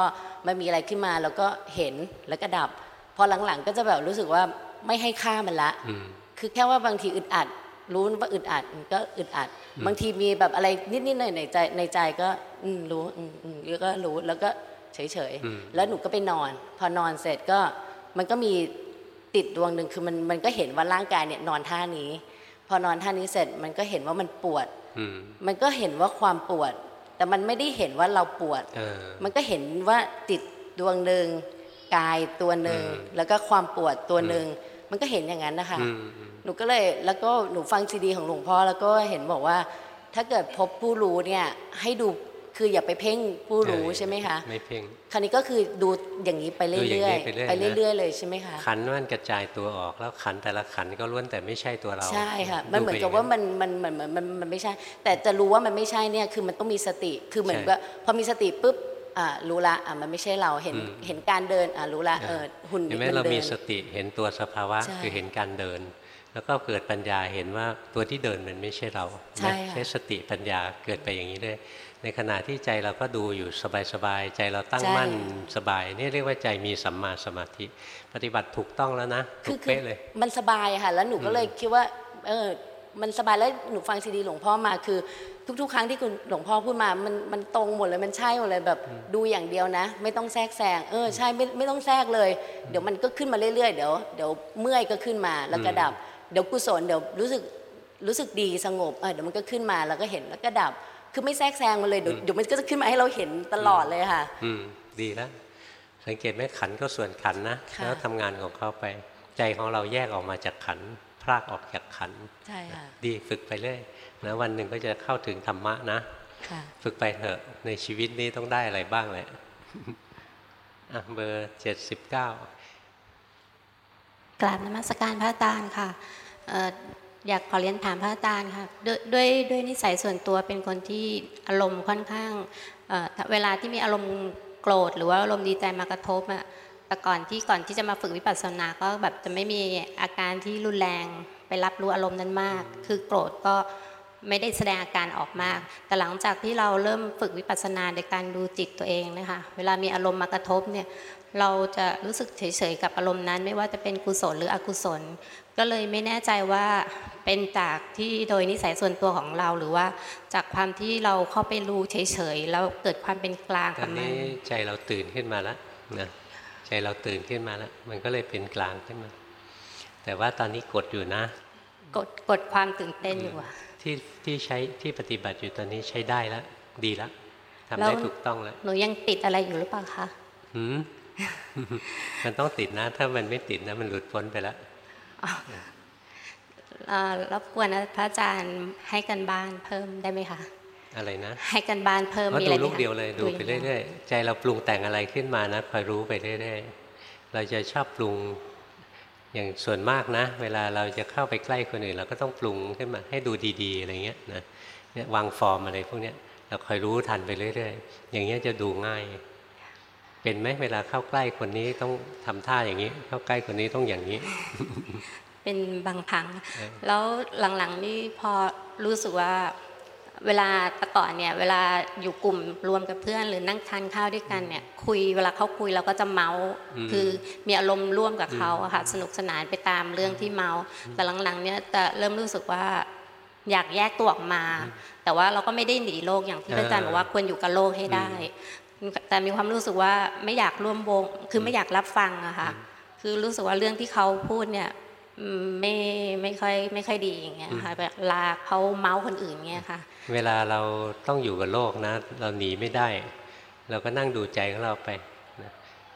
S14: มันมีอะไรขึ้นมาแล้วก็เห็นแล้วก็ดับ พอหลังๆ ก็จะแบบรู้สึกว่าไม่ให้ค่ามันละ
S2: อืม
S14: คือแค่ว่าบางทีอึดอัด รู้ว่าอึดอัดมันก็อึดอัด
S2: อืม
S14: บางทีมีแบบอะไรนิดๆหน่อยๆในใจในใจก็อืมรู้อืมอืมแล้วก็รู้แล้วก็เฉย
S2: อืม
S14: ๆแล้วหนูก็ไปนอน พอนอนเสร็จก็มันก็มีติดดวงหนึ่งคือมันมันก็เห็นว่าร่างกายเนี่ยนอนท่านี้ พอนอนท่านี้เสร็จมันก็เห็นว่ามันปวด
S2: อืม
S14: มันก็เห็นว่าความปวด แต่มันไม่ได้เห็นว่าเราปวด
S2: เออ
S14: มันก็เห็นว่าจิตดวงหนึ่งกายตัวหนึ่ง
S2: อืม
S14: แล้วก็ความปวดตัวหนึ่งมันก็เห็นอย่างนั้นนะคะ
S2: อืมอืม
S14: หนูก็เลยแล้วก็หนูฟังซีดีของหลวงพ่อแล้วก็เห็นบอกว่า ถ้าเกิดพบผู้รู้เนี่ยให้ดู คืออย่าไปเพ่งผู้รู้ใช่ไหมคะ
S2: ไม่เพ่ง
S14: คราวนี้ก็คือดูอย่างนี้ไปเรื่
S2: ดูอย่าง
S14: อย
S2: นี้ไปเรื่อย
S14: ๆไป
S2: นะ
S14: เรื่อยๆเลยใช่ไหมคะ
S2: ขันธ์มันกระจายตัวออกแล้วขันธ์แต่ละขันธ์ก็ล้วนแต่ไม่ใช่ตัวเรา
S14: ใช่ค่ะมันเหมือนกับ
S2: ดูไป
S14: ว่ามันมันมันมันมันมันไม่ใช่ แต่จะรู้ว่ามันไม่ใช่เนี่ยคือมันต้องมีสติคือเหมือน
S2: ใช่
S14: ว่าพอมีสติปุ๊บอ่ารู้ละอ่ามันไม่ใช่เราเห็น
S2: อืม
S14: เห็นการเดินอ่ารู้ละเออหุ่น
S2: เห็นไหม
S14: มัน
S2: เรา
S14: เดิ
S2: มี
S14: น
S2: สติเห็นตัวสภาวะ
S14: ใช่
S2: คือเห็นการเดินแล้วก็เกิดปัญญาเห็นว่าตัวที่เดินมันไม่ใช่เรา
S14: ใช่
S2: นะ
S14: ค่ะ
S2: ใช้สติปัญญาเกิดไปอย่างนี้เลย ในขณะที่ใจเราก็ดูอยู่สบายๆ ใจเราตั้ง
S14: ใช่
S2: มั่นสบาย นี่เรียกว่าใจมีสัมมาสมาธิ ปฏิบัติถูกต้องแล้วนะถู
S14: คือกคือ
S2: เป๊ะเลย
S14: มันสบายอะค่ะแล้วหนูก็เลยคิดว่าเออมันสบายแล้วหนูฟังซีดีหลวงพ่อมาคือ ทุก ๆ ครั้งที่คุณหลวงพ่อพูดมามันมันตรงหมดเลยมันใช่หมดเลยแบบดูอย่างเดียวนะ ไม่ต้องแทรกแซงเออใช่ไม่ไม่ต้องแทรกเลย เดี๋ยวมันก็ขึ้นมาเรื่อยๆเดี๋ยวเดี๋ยวเมื่อยก็ขึ้นมาแล้วก็ดับ เดี๋ยวกุศลเดี๋ยวรู้สึกรู้สึกดีสงบเออเดี๋ยวมันก็ขึ้นมาแล้วก็เห็นแล้วก็ดับ คือไม่แทรกแซงมันเลยเดี๋ยวเดี๋ยวมันก็จะขึ้นมาให้เราเห็นตลอดเลยค่ะ
S2: อืมดีแล้วสังเกตไหมขันธ์ก็ส่วนขันธ์นะ
S14: ค่ะ
S2: แล้วทำงานของเขาไป ใจของเราแยกออกมาจากขันธ์พรากออกจากขันธ์
S14: ใช่ค่ะ
S2: ดีฝึกไปเรื่อยนะวันหนึ่งก็จะเข้าถึงธรรมะนะ
S14: ค่ะ
S2: ฝึกไปเถอะในชีวิตนี้ต้องได้อะไรบ้างแหละอะเบอร์เจ็ดสิบเก้าก
S15: ราบนมัสการพระอาจารย์ค่ะเอยากขอเรียนถามพระอาจารย์ค่ะด้วยด้วยด้วยนิสัยส่วนตัวเป็นคนที่อารมณ์ค่อนข้างเเวลาที่มีอารมณ์โกรธ หรือว่าอารมณ์ดีใจมากระทบอะแต่ก่อนที่ก่อนที่จะมาฝึกวิปัสสนาก็แบบจะไม่มีอาการที่รุนแรงไปรับรู้อารมณ์นั้นมาก คือโกรธก็ไม่ได้แสดงอาการออกมาก แต่หลังจากที่เราเริ่มฝึกวิปัสสนาในการดูจิตตัวเองนะคะ เวลามีอารมณ์มากระทบเนี่ย เราจะรู้สึกเฉยๆกับอารมณ์นั้น ไม่ว่าจะเป็นกุศลหรืออกุศล ก็เลยไม่แน่ใจว่าเป็นจากที่โดยนิสัยส่วนตัวของเราหรือว่าจากความที่เราเข้าไปรู้เฉยๆแล้วเกิดความเป็นกลาง
S2: ตอ
S15: กับ
S2: น
S15: มั
S2: นี้
S15: น
S2: ใจเราตื่นขึ้นมาแล้วนะใจเราตื่นขึ้นมาแล้วมันก็เลยเป็นกลางขึ้นมา แต่ว่าตอนนี้กดอยู่นะ
S15: กดกดความตื่นเต้นอยู่อะ
S2: ที่ที่ใช้ที่ปฏิบัติอยู่ตอนนี้ใช้ได้แล้วดีแล้วทำ
S15: แล้ว
S2: ได้ถูกต้องแล้ว
S15: หนูยังติดอะไรอยู่หรือเปล่าคะ
S2: หืม มันต้องติดนะ ถ้ามันไม่ติดนะ มันหลุดพ้นไปแล้ว
S15: เอ่อรบกวนพระอาจารย์ให้กันบ้านเพิ่มได้ไหมคะ
S2: อะไรนะ
S15: ให้กันบ้านเพิ่ม
S2: ก็
S15: มี
S2: ดู
S15: อะไรไหม
S2: ลูก
S15: คะ
S2: เดียวเลยดูไปา
S15: งดีว
S2: เรื่อยๆใจเราปรุงแต่งอะไรขึ้นมานะคอยรู้ไปเรื่อยๆเราจะชอบปรุงอย่างส่วนมากนะ เวลาเราจะเข้าไปใกล้คนอื่นเราก็ต้องปรุงขึ้นมาให้ดูดีๆอะไรเงี้ยนะเนี่ยวางฟอร์มอะไรพวกเนี้ยเราคอยรู้ทันไปเรื่อยๆ อย่างเงี้ยจะดูง่าย เป็นไหมเวลาเข้าใกล้คนนี้ต้องทำท่าอย่างนี้ เข้าใกล้คนนี้ต้องอย่างนี้
S15: เป็นบางครั้ง
S2: เออ
S15: แล้วหลังๆนี่พอรู้สึกว่าเวลาแต่ก่อนเนี่ยเวลาอยู่กลุ่มรวมกับเพื่อน หรือนั่งทานข้าวด้วยกันเนี่ยคุยเวลาเขาคุยเราก็จะเมาส์
S2: อืม
S15: คือมีอารมณ์ร่วมกับเขาอะค่ะสนุกสนานไปตามเรื่องที่เมาส์แต่หลังๆเนี่ยแต่เริ่มรู้สึกว่าอยากแยกตัวออกมา แต่ว่าเราก็ไม่ได้หนีโลกอย่างที่พระอาจารย์บอกว่าควรอยู่กับโลกให้ได้ แต่มีความรู้สึกว่าไม่อยากร่วมวง คือไม่อยากรับฟังอะค่ะ คือรู้สึกว่าเรื่องที่เขาพูดเนี่ยอืมไม่ไม่ค่อยไม่ค่อยดีอย่างเงี้ยค่ะแบบลาเขาเมาส์คนอื่นเงี้ยค่ะ
S2: เวลาเราต้องอยู่กับโลกนะ เราหนีไม่ได้ เราก็นั่งดูใจของเราไปนะ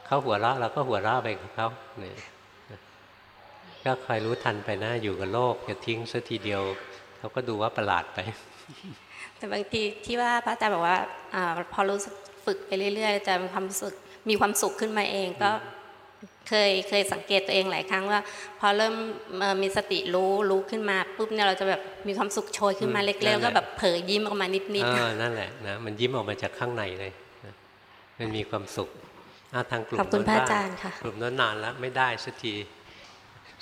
S2: เขาหัวเราะเราก็หัวเราะไปกับเขาเนี่ยนะก็คอยรู้ทันไปนะอยู่กับโลกอย่าทิ้งซะทีเดียวเขาก็ดูว่าประหลาดไป
S15: แต่บางทีที่ว่าพระอาจารย์บอกว่าอาพอรู้สึก ฝึกไปเรื่อยๆจะมีความรู้สึกมีความสุขขึ้นมาเองก็เคยเคยสังเกตตัวเองหลายครั้งว่า พอเริ่มเอ่อมีสติรู้รู้ขึ้นมาปุ๊บเนี่ยเราจะแบบมีความสุขโชยขึ้นมา
S2: อืม
S15: เล็กๆ
S2: นั่
S15: แล้ว
S2: นแหละ
S15: ก็แบบเผยยิ้มออกมานิด
S2: เออนั่นแหละนะมันยิ้มออกมาจากข้างในเลยนะมันมีความสุขอาทางกลุ่ม
S15: ขอบคุณ
S2: โน้น
S15: พระ
S2: บ้ง
S15: อาจารย์ค่ะ
S2: กลุ่มโนั้นนานแล้วไม่ได้สักที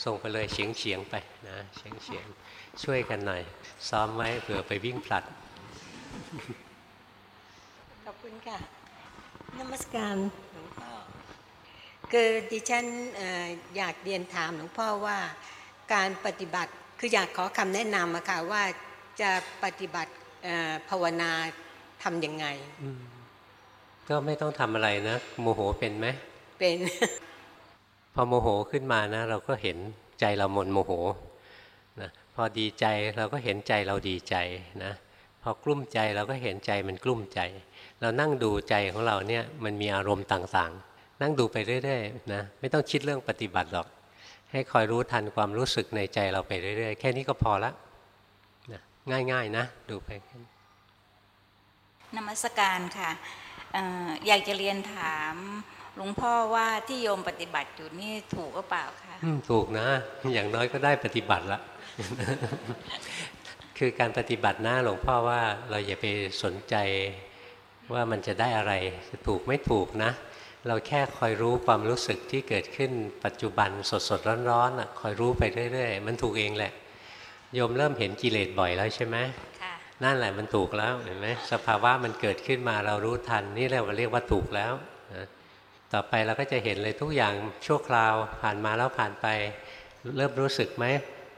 S2: ส่งไปเลยเฉียงเฉียงๆไปนะเฉียงเฉียงๆช่วยกันหน่อย ซ้อมไว้เผื่อไปวิ่งผลัด
S16: ขอบคุณค่ะ นมัสการหลวงพ่อคือดิฉันเอ่ออยากเรียนถามหลวงพ่อว่าการปฏิบัติคืออยากขอคำแนะนำอะค่ะว่าจะปฏิบัติเอ่อภาวนาทำยังไง
S2: ก็ไม่ต้องทำอะไรนะ โมโหเป็นไหม
S16: เป็น
S2: พอโมโหขึ้นมานะ เราก็เห็นใจเราหมดโมโหนะพอดีใจเราก็เห็นใจเราดีใจนะพอกลุ้มใจเราก็เห็นใจมันกลุ้มใจ เรานั่งดูใจของเราเนี่ยมันมีอารมณ์ต่างๆ นั่งดูไปเรื่อยๆนะไม่ต้องคิดเรื่องปฏิบัติหรอก ให้คอยรู้ทันความรู้สึกในใจเราไปเรื่อยๆ แค่นี้ก็พอละนะง่ายๆนะ ดูไปแค่นี้
S17: นมัสการค่ะเอ่ออยากจะเรียนถามหลวงพ่อว่าที่โยมปฏิบัติอยู่นี่ถูกหรือเปล่าคะ
S2: อืมถูกนะ อย่างน้อยก็ได้ปฏิบัติละคือการปฏิบัตินะหลวงพ่อว่าเราอย่าไปสนใจ ว่ามันจะได้อะไรจะถูกไม่ถูกนะ เราแค่คอยรู้ความรู้สึกที่เกิดขึ้นปัจจุบันสดสดร้อนร้อนๆอะคอยรู้ไปเรื่อยๆ มันถูกเองแหละโยมเริ่มเห็นกิเลสบ่อยแล้วใช่ไหม
S17: ค่ะ
S2: นั่นแหละมันถูกแล้วเห็นไหมสภาวะมันเกิดขึ้นมาเรารู้ทันนี่เรียกว่าเรียกว่าถูกแล้วนะต่อไปเราก็จะเห็นเลยทุกอย่างชั่วคราวผ่านมาแล้วผ่านไป เริ่มรู้สึกไหม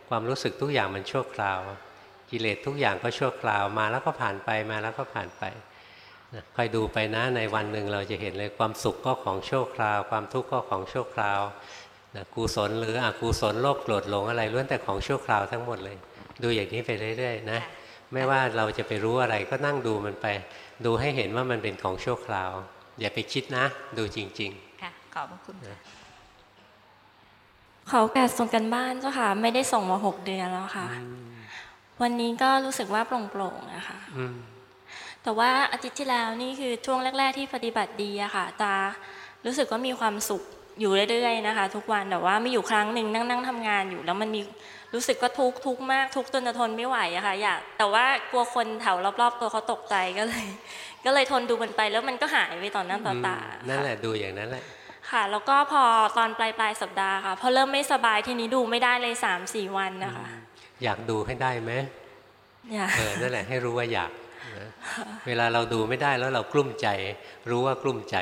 S2: ความรู้สึกทุกอย่างมันชั่วคราว กิเลสทุกอย่างก็ชั่วคราวมาแล้วก็ผ่านไปมาแล้วก็ผ่านไปนะ คอยดูไปนะในวันหนึ่งเราจะเห็นเลยความสุขก็ของชั่วคราว ความทุกข์ก็ของชั่วคราวนะกุศลหรืออกุศลโลภโกรธหลงอะไรล้วนแต่ของชั่วคราวทั้งหมดเลย ดูอย่างนี้ไปเรื่อยๆนะไม่ว่าเราจะไปรู้อะไรก็นั่งดูมันไป ดูให้เห็นว่ามันเป็นของชั่วคราว อย่าไปคิดนะ ดูจริง
S17: ค่ะ ขอบพระคุณค่ะ
S18: ขอโอกาสส่งกันบ้านเจ้าค่ะ ไม่ได้ส่งมาหกเดือนแล้วค่ะ วันนี้ก็รู้สึกว่าโปร่งๆนะคะ
S2: ๆอืม
S18: แต่ว่าอาทิตย์ที่แล้วนี่คือช่วงแรก ๆ ที่ปฏิบัติดีอะค่ะ ตารู้สึกว่ามีความสุขอยู่เรื่อยๆนะคะ ทุกวันแต่ว่ามีอยู่ครั้งหนึ่งนั่งนั่งทำงานอยู่ แล้วมันมีรู้สึกว่าทุกข์ทุกข์มากทุกข์จนจะทนไม่ไหวอะค่ะอยากแต่ว่ากลัวคนแถวรอบๆ ตัวเขาตกใจก็เลย ก็เลยทนดูมันไปแล้วมันก็หายไปต่อหน้าต่อตา
S2: นั่นแหละดูอย่างนั้นแหละ
S18: ค่ะ แล้วก็พอตอนปลายปลายๆสัปดาห์ค่ะพอเริ่มไม่สบายทีนี้ดูไม่ได้เลยสามสี่วันนะคะ
S2: อยากดูให้ได้ไหม
S18: อยาก
S2: เออนั่นแหละให้รู้ว่าอยาก นะเวลาเราดูไม่ได้แล้วเรากลุ้มใจ รู้ว่ากลุ้มใจ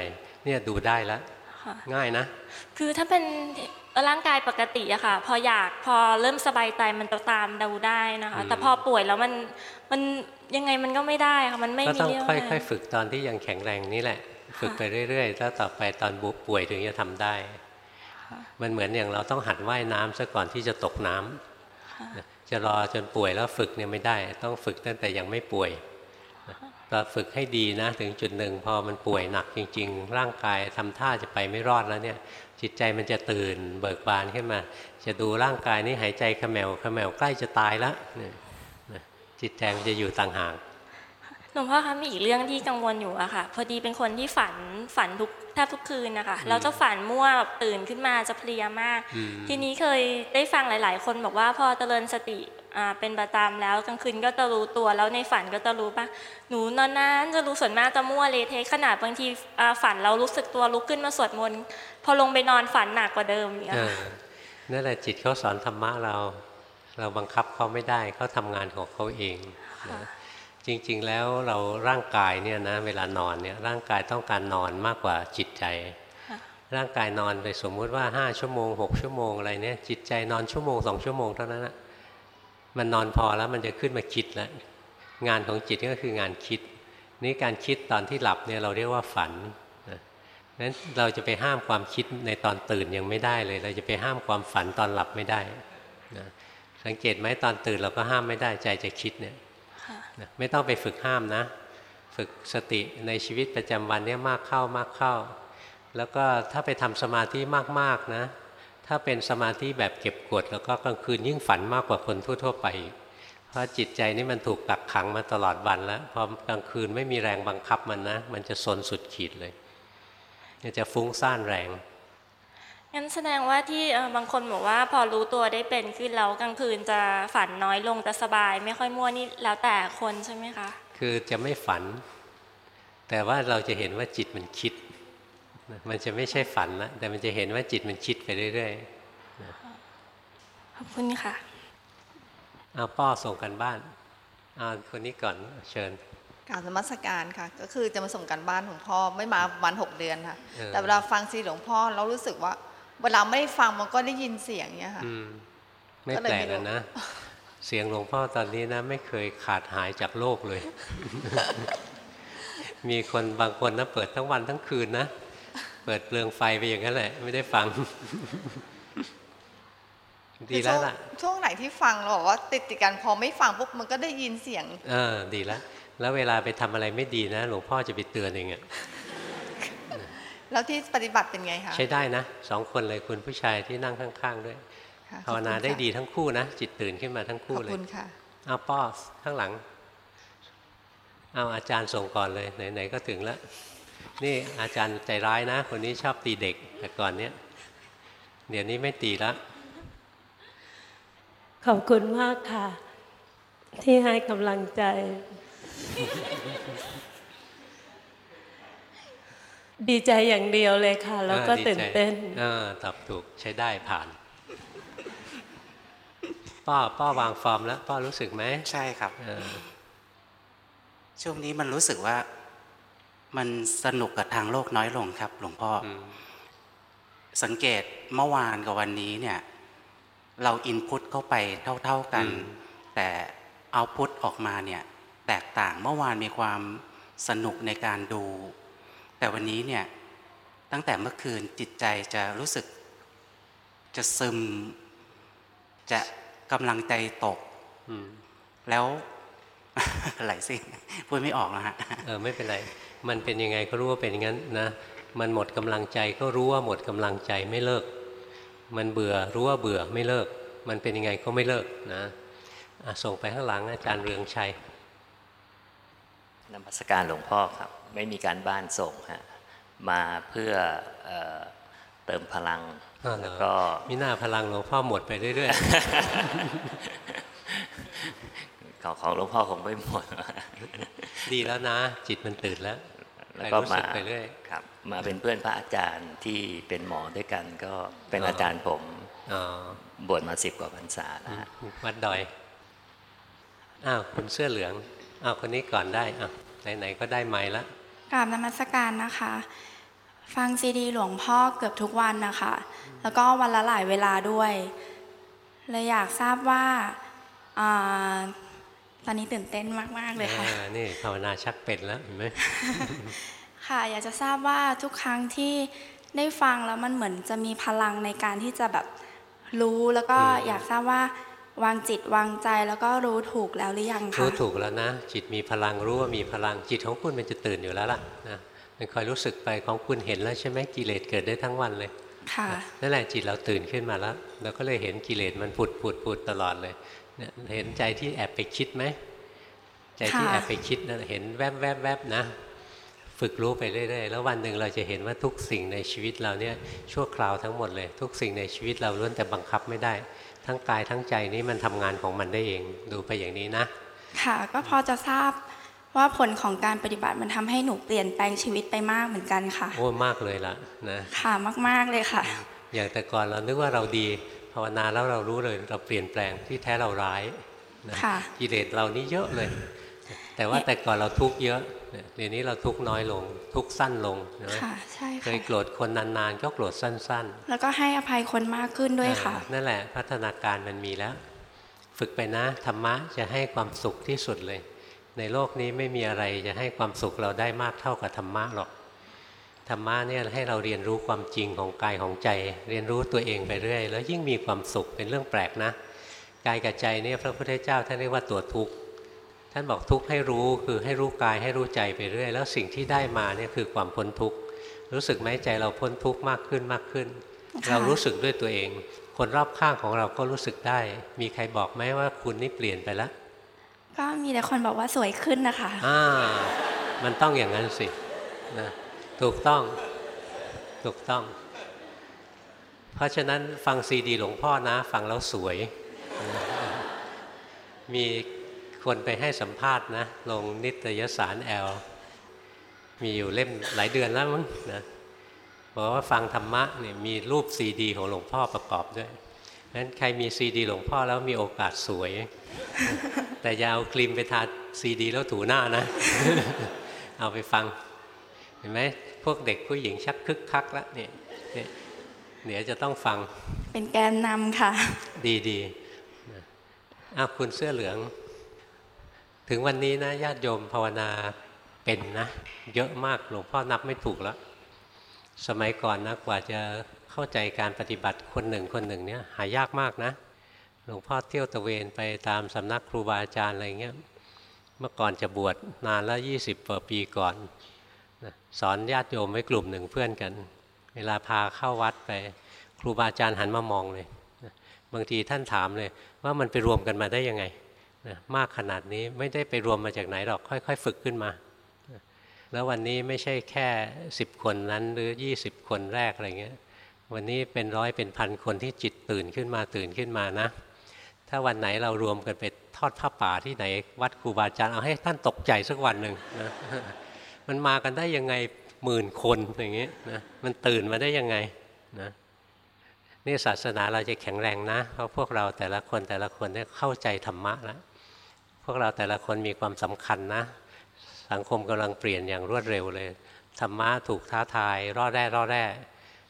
S2: เนี่ยดูได้แล้ว
S18: ค่ะ
S2: ง่ายนะ
S18: คือถ้าเป็นร่างกายปกติอะค่ะ พออยากพอเริ่มสบายใจมันจะตามดูได้นะคะ
S2: อืม
S18: แต่พอป่วยแล้วมันมันยังไงมันก็ไม่ได้ค่ะมันไม่
S2: ก็
S18: มี
S2: ต้อง
S18: เรี่ยว
S2: ค่
S18: แร
S2: อย
S18: ง
S2: ๆฝึกตอนที่ยังแข็งแรงนี่แหละ ฝึกไปเรื่อยๆแล้วต่อไปตอนบุป่วยถึงจะทำได้ มันเหมือนอย่างเราต้องหัดว่ายน้ำซะก่อนที่จะตกน้ำนะจะรอจนป่วยแล้วฝึกเนี่ยไม่ได้ ต้องฝึกตั้งแต่ยังไม่ป่วย นะตอนฝึกให้ดีนะ ถึงจุดหนึ่งพอมันป่วยหนักจริง ๆ ร่างกายทำท่าจะไปไม่รอดแล้วเนี่ยจิตใจมันจะตื่นเบิกบานขึ้นมา จะดูร่างกายนี้หายใจขมแมวขมแมวใกล้จะตายแล้วเนี่ยนะจิตใจมันจะอยู่ต่างหาก
S18: หลวงพ่อคะมีอีกเรื่องที่กังวลอยู่อะค่ะ พอดีเป็นคนที่ฝันฝันทุกแทบทุกคืนนะคะ
S2: อืม
S18: แล้วจะฝันมั่วแบบตื่นขึ้นมาจะเพลียมาก
S2: อืม
S18: ทีนี้เคยได้ฟังหลาย ๆ คนบอกว่าพอเจริญสติอ่า เป็นประจำแล้วกลางคืนก็จะรู้ตัวแล้วในฝันก็จะรู้ปะหนูนานๆจะรู้ส่วนมากจะมั่วเละเทะขนาดบางทีอ่าฝันเรารู้สึกตัวลุกขึ้นมาสวดมนต์พอลงไปนอนฝันหนักกว่าเดิมอย่างเงี้ย
S2: เออนั่นแหละจิตเขาสอนธรรมะเรา เราบังคับเขาไม่ได้เขาทำงานของเขาเองนะจริงๆแล้วเราร่างกายเนี่ยนะเวลานอนเนี่ยร่างกายต้องการนอนมากกว่าจิตใจ ร่างกายนอนไปสมมุติว่า 5 ชั่วโมง 6 ชั่วโมงอะไรเนี่ยจิตใจนอนชั่วโมงสองชั่วโมงเท่านั้นนะ มันนอนพอแล้วมันจะขึ้นมาคิดแล้วงานของจิตก็คืองานคิด นี่การคิดตอนที่หลับเนี่ยเราเรียกว่าฝันนะนั้นเราจะไปห้ามความคิดในตอนตื่นยังไม่ได้เลย เราจะไปห้ามความฝันตอนหลับไม่ได้นะสังเกตไหมตอนตื่นเราก็ห้ามไม่ได้ใจจะคิดเนี่ยนะไม่ต้องไปฝึกห้ามนะ ฝึกสติในชีวิตประจำวันเนี่ยมากเข้ามากเข้า แล้วก็ถ้าไปทำสมาธิมากๆนะ ถ้าเป็นสมาธิแบบเก็บกด แล้วก็กลางคืนยิ่งฝันมากกว่าคนทั่ว ๆ ไปอีกเพราะจิตใจนี่มันถูกกักขังมาตลอดวันแล้วพอกลางคืนไม่มีแรงบังคับมันนะ มันจะสนสุดขีดเลยมันจะฟุ้งซ่านแรง
S18: งั้นแสดงว่าที่เอ่อบางคนบอกว่าพอรู้ตัวได้เป็นขึ้นแล้วกลางคืนจะฝันน้อยลงจะสบาย ไม่ค่อยมั่วนี่แล้วแต่คนใช่ไหมคะ
S2: คือจะไม่ฝัน แต่ว่าเราจะเห็นว่าจิตมันคิด มันจะไม่ใช่ฝันแล้วแต่มันจะเห็นว่าจิตมันคิดไปเรื่อย
S18: ขอบคุณค่ะ
S2: ๆเอาป้อส่งกันบ้านเอาคนนี้ก่อนเชิญ
S10: กรารนมัสการค่ะ ก็คือจะมาส่งกันบ้านของพ่อไม่มาประวันหกเดือนค่ะ
S2: เออ
S10: แต่เวลาฟังซีดีหลวงพ่อเรารู้สึกว่า เวลาไม่ได้ฟังมันก็ได้ยินเสียงเนี้ยค่ะ
S2: อืมไม่
S10: ก็เลย
S2: แปล
S10: ไม่
S2: ก
S10: รู้
S2: อะนะ เสียงหลวงพ่อตอนนี้นะ ไม่เคยขาดหายจากโลกเลย มีคนบางคนนะเปิดทั้งวันทั้งคืนนะ เปิดเปลืองไฟไปอย่างนั้นแหละ ไม่ได้ฟัง ดีแล้วล่ะ
S10: คือช่งช่วงไหนที่ฟังเราบอกว่าติดติดกันพอไม่ฟังปุ๊บมันก็ได้ยินเสียง
S2: เออ ดีแล้วแล้วเวลาไปทำอะไรไม่ดีนะ หลวงพ่อจะไปเตือนเองอะ
S10: แล้วที่ปฏิบัติเป็นไงคะ
S2: ใช้ได้นะสองคนเลยคุณผู้ชายที่นั่งข้างๆด้วย
S10: ค่ะ
S2: ภาวนา
S10: ขอบคุณ
S2: ได้
S10: ค่ะ
S2: ดีทั้งคู่นะ จิตตื่นขึ้นมาทั้ง
S10: ข
S2: คู่
S10: อบ
S2: เลย
S10: คุณค่ะ
S2: เอาป้อข้างหลัง เอาอาจารย์ส่งก่อนเลยไหนๆก็ถึงแล้ว นี่อาจารย์ใจร้ายนะ คนนี้ชอบตีเด็กแต่ก่อนเนี้ยเดี๋ยวนี้ไม่ตีแล้ว
S19: ขอบคุณมากค่ะ ที่ให้กำลังใจ ดีใจอย่างเดียวเลยค่ะ แล้วก็
S2: ออดี
S19: ตื่น
S2: ใจ
S19: เต้น
S2: เออตอบถูกใช้ได้ผ่านป้อป้อวางฟอร์มแล้วป้อรู้สึกไหม
S20: ใช่ครับ
S2: เออ
S20: ช่วงนี้มันรู้สึกว่า มันสนุกกับทางโลกน้อยลงครับ หลวงพ่ออสังเกตเมื่อวานกับวันนี้เนี่ย เราอินพุตเข้าไปเท่า ๆกัน แต่เอาพุตออกมาเนี่ย แตกต่างเมื่อวานมีความสนุกในการดู แต่วันนี้เนี่ย ตั้งแต่เมื่อคืนจิตใจจะรู้สึก จะซึม จะกำลังใจตก
S2: อืม
S20: แล้วไหลสิพูดไม่ออกนะฮะ
S2: เออไม่เป็นไร มันเป็นยังไงก็รู้ว่าเป็นอย่างนั้นนะมันหมดกำลังใจก็รู้ว่าหมดกำลังใจไม่เลิก มันเบื่อรู้ว่าเบื่อไม่เลิก มันเป็นยังไงก็ไม่เลิกนะอะส่งไปข้างหลังอาจารย์เรืองชัย
S21: นมัสการหลวงพ่อครับ ไม่มีการบ้านส่งฮะมาเพื่อเอ่อเติมพลัง
S2: อ้าวเหรอ
S21: แล้วก็
S2: มีหน้าพลังหลวงพ่อหมดไปเรื่อย
S21: ของของหลวงพ่อคงไม่หมด
S2: ๆดีแล้วนะ จิตมันตื่นแล้ว
S21: แล้วก็
S2: รู้
S21: มา
S2: สึไปเรื่อย
S21: ครับ มาเป็นเพื่อนพระอาจารย์ที่เป็นหมอด้วยกันก็เป็น
S2: อ๋ออ
S21: อาจารย์ผม
S2: อ๋อบ
S21: วชมาสิบกว่าพรรษาแล้วฮะ
S2: วัดดอยอ้าวคุณเสื้อเหลืองอ้าวคนนี้ก่อนได้อ้าวไหนๆก็ได้ไม้ละ
S22: กราบนมัสการนะคะ ฟังซีดีหลวงพ่อเกือบทุกวันนะคะ แล้วก็วันละหลายเวลาด้วยเลยอยากทราบว่าอา ตอนนี้ตื่นเต้นมาก ๆ เลยค่ะ
S2: เออนี่ภาวนาชักเป็นแล้วเห็นไหม
S22: ค่ะ อยากจะทราบว่าทุกครั้งที่ได้ฟังแล้วมันเหมือนจะมีพลังในการที่จะแบบรู้แล้วก็อยากทราบว่าวางจิตวางใจแล้วก็รู้ถูกแล้วหรือยังคะ
S2: รู้ถูกแล้วนะ จิตมีพลังรู้ว่ามีพลังจิตของคุณมันจะตื่นอยู่แล้วล่ะนะมันคอยรู้สึกไปของคุณเห็นแล้วใช่ไหมกิเลสเกิดได้ทั้งวันเลย
S22: ค่ะ
S2: นั่นแหละจิตเราตื่นขึ้นมาแล้ว เราก็เลยเห็นกิเลสมันผุดผุดผุดตลอดเลย เนี่ยเห็นใจที่แอบไปคิดไหมใจที่
S22: ค่ะ
S2: แอบไปคิดนั่นเห็นแวบแวบแวบนะ ฝึกรู้ไปเรื่อยๆแล้ววันหนึ่งเราจะเห็นว่าทุกสิ่งในชีวิตเราเนี่ยชั่วคราวทั้งหมดเลย ทุกสิ่งในชีวิตเราล้วนแต่บังคับไม่ได้ ทั้งกายทั้งใจนี้มันทำงานของมันได้เองดูไปอย่างนี้นะ
S22: ค่ะก็พอจะทราบว่าผลของการปฏิบัติมันทำให้หนูเปลี่ยนแปลงชีวิตไปมากเหมือนกันค่ะ
S2: โอ้มากเลยล่ะนะ
S22: ค่ะมากๆเลยค่ะ
S2: อย่างแต่ก่อนเรานึกว่าเราดี ภาวนาแล้วเรารู้เลยเราเปลี่ยนแปลงที่แท้เราร้ายนะ
S22: ค่ะ
S2: กิเลสเรานี่เยอะเลย แต่ว่าแต่ก่อนเราทุกข์เยอะเนี่ยเดี๋ยวนี้เราทุกข์น้อยลง ทุกข์สั้นลงใช่ไหม
S22: ค่ะใช่
S2: เค
S22: ค่ะ
S2: ยโกรธคนนานๆ ก็โกรธสั้น
S22: แล้วก็ให้อภัยคนมากขึ้น
S2: ๆ
S22: ด้วยค่ะ
S2: อ่านั่นแหละพัฒนาการมันมีแล้ว ฝึกไปนะธรรมะจะให้ความสุขที่สุดเลย ในโลกนี้ไม่มีอะไรจะให้ความสุขเราได้มากเท่ากับธรรมะหรอก ธรรมะเนี่ยให้เราเรียนรู้ความจริงของกายของใจ เรียนรู้ตัวเองไปเรื่อย แล้วยิ่งมีความสุขเป็นเรื่องแปลกนะกายกับใจเนี่ยพระพุทธเจ้าท่านเรียกว่าตัวทุกข์ท่านบอกทุกข์ให้รู้คือให้รู้กายให้รู้ใจไปเรื่อย แล้วสิ่งที่ได้มาเนี่ยคือความพ้นทุกข์รู้สึกไหมใจเราพ้นทุกข์มากขึ้นมากขึ้น
S22: ค่ะ
S2: เรารู้สึกด้วยตัวเอง คนรอบข้างของเราก็รู้สึกได้ มีใครบอกไหมว่าคุณนี่เปลี่ยนไปแล้ว
S22: ก็มีแต่คนบอกว่าสวยขึ้นนะคะ
S2: อ่ามันต้องอย่างนั้นสินะ ถูกต้อง ถูกต้อง เพราะฉะนั้นฟังซีดีหลวงพ่อนะ ฟังแล้วสวย มีคนไปให้สัมภาษณ์นะ ลงนิตยสารแอล มีอยู่เล่มหลายเดือนแล้วมั้งนะบอกว่าฟังธรรมะเนี่ยมีรูปซีดีของหลวงพ่อประกอบด้วยงั้นใครมีซีดีหลวงพ่อแล้วมีโอกาสสวย แต่อย่าเอาครีมไปทาซีดีแล้วถูหน้านะ เอาไปฟัง ห็นไหมพวกเด็กผู้หญิงชักคึกคักแล้วเนี่ยเนี่ยเดี๋ยวจะต้องฟัง
S22: เป็นแกนนำค่ะ
S2: ดีดีนะอ้าวคุณเสื้อเหลือง ถึงวันนี้นะญาติโยมภาวนาเป็นนะ เยอะมากหลวงพ่อนับไม่ถูกแล้ว สมัยก่อนนะกว่าจะเข้าใจการปฏิบัติคนหนึ่งคนหนึ่งเนี่ยหายากมากนะ หลวงพ่อเที่ยวตะเวนไปตามสำนักครูบาอาจารย์อะไรเงี้ย เมื่อก่อนจะบวชนานแล้วยี่สิบกว่าปีก่อนนะ สอนญาติโยมไว้กลุ่มหนึ่งเพื่อนกัน เวลาพาเข้าวัดไป ครูบาอาจารย์หันมามองเลยบางทีท่านถามเลยว่ามันไปรวมกันมาได้ยังไงนะมากขนาดนี้ไม่ได้ไปรวมมาจากไหนหรอกค่อย ๆ ฝึกขึ้นมา แล้ววันนี้ไม่ใช่แค่ 10 คนนั้นหรือ 20 คนแรกอะไรเงี้ยวันนี้เป็นร้อยเป็นพันคนที่จิตตื่นขึ้นมาตื่นขึ้นมานะ ถ้าวันไหนเรารวมกันไปทอดผ้าป่าที่ไหน วัดครูบาอาจารย์เอาให้ท่านตกใจสักวันหนึ่งนะ มันมากันได้ยังไงหมื่นคนอย่างเงี้ยนะมันตื่นมาได้ยังไงนะนี่ศาสนาเราจะแข็งแรงนะ เพราะพวกเราแต่ละคนแต่ละคนเนี่ยเข้าใจธรรมะแล้วพวกเราแต่ละคนมีความสำคัญนะ สังคมกำลังเปลี่ยนอย่างรวดเร็วเลยธรรมะถูกท้าทายร่อแร่ร่อแร่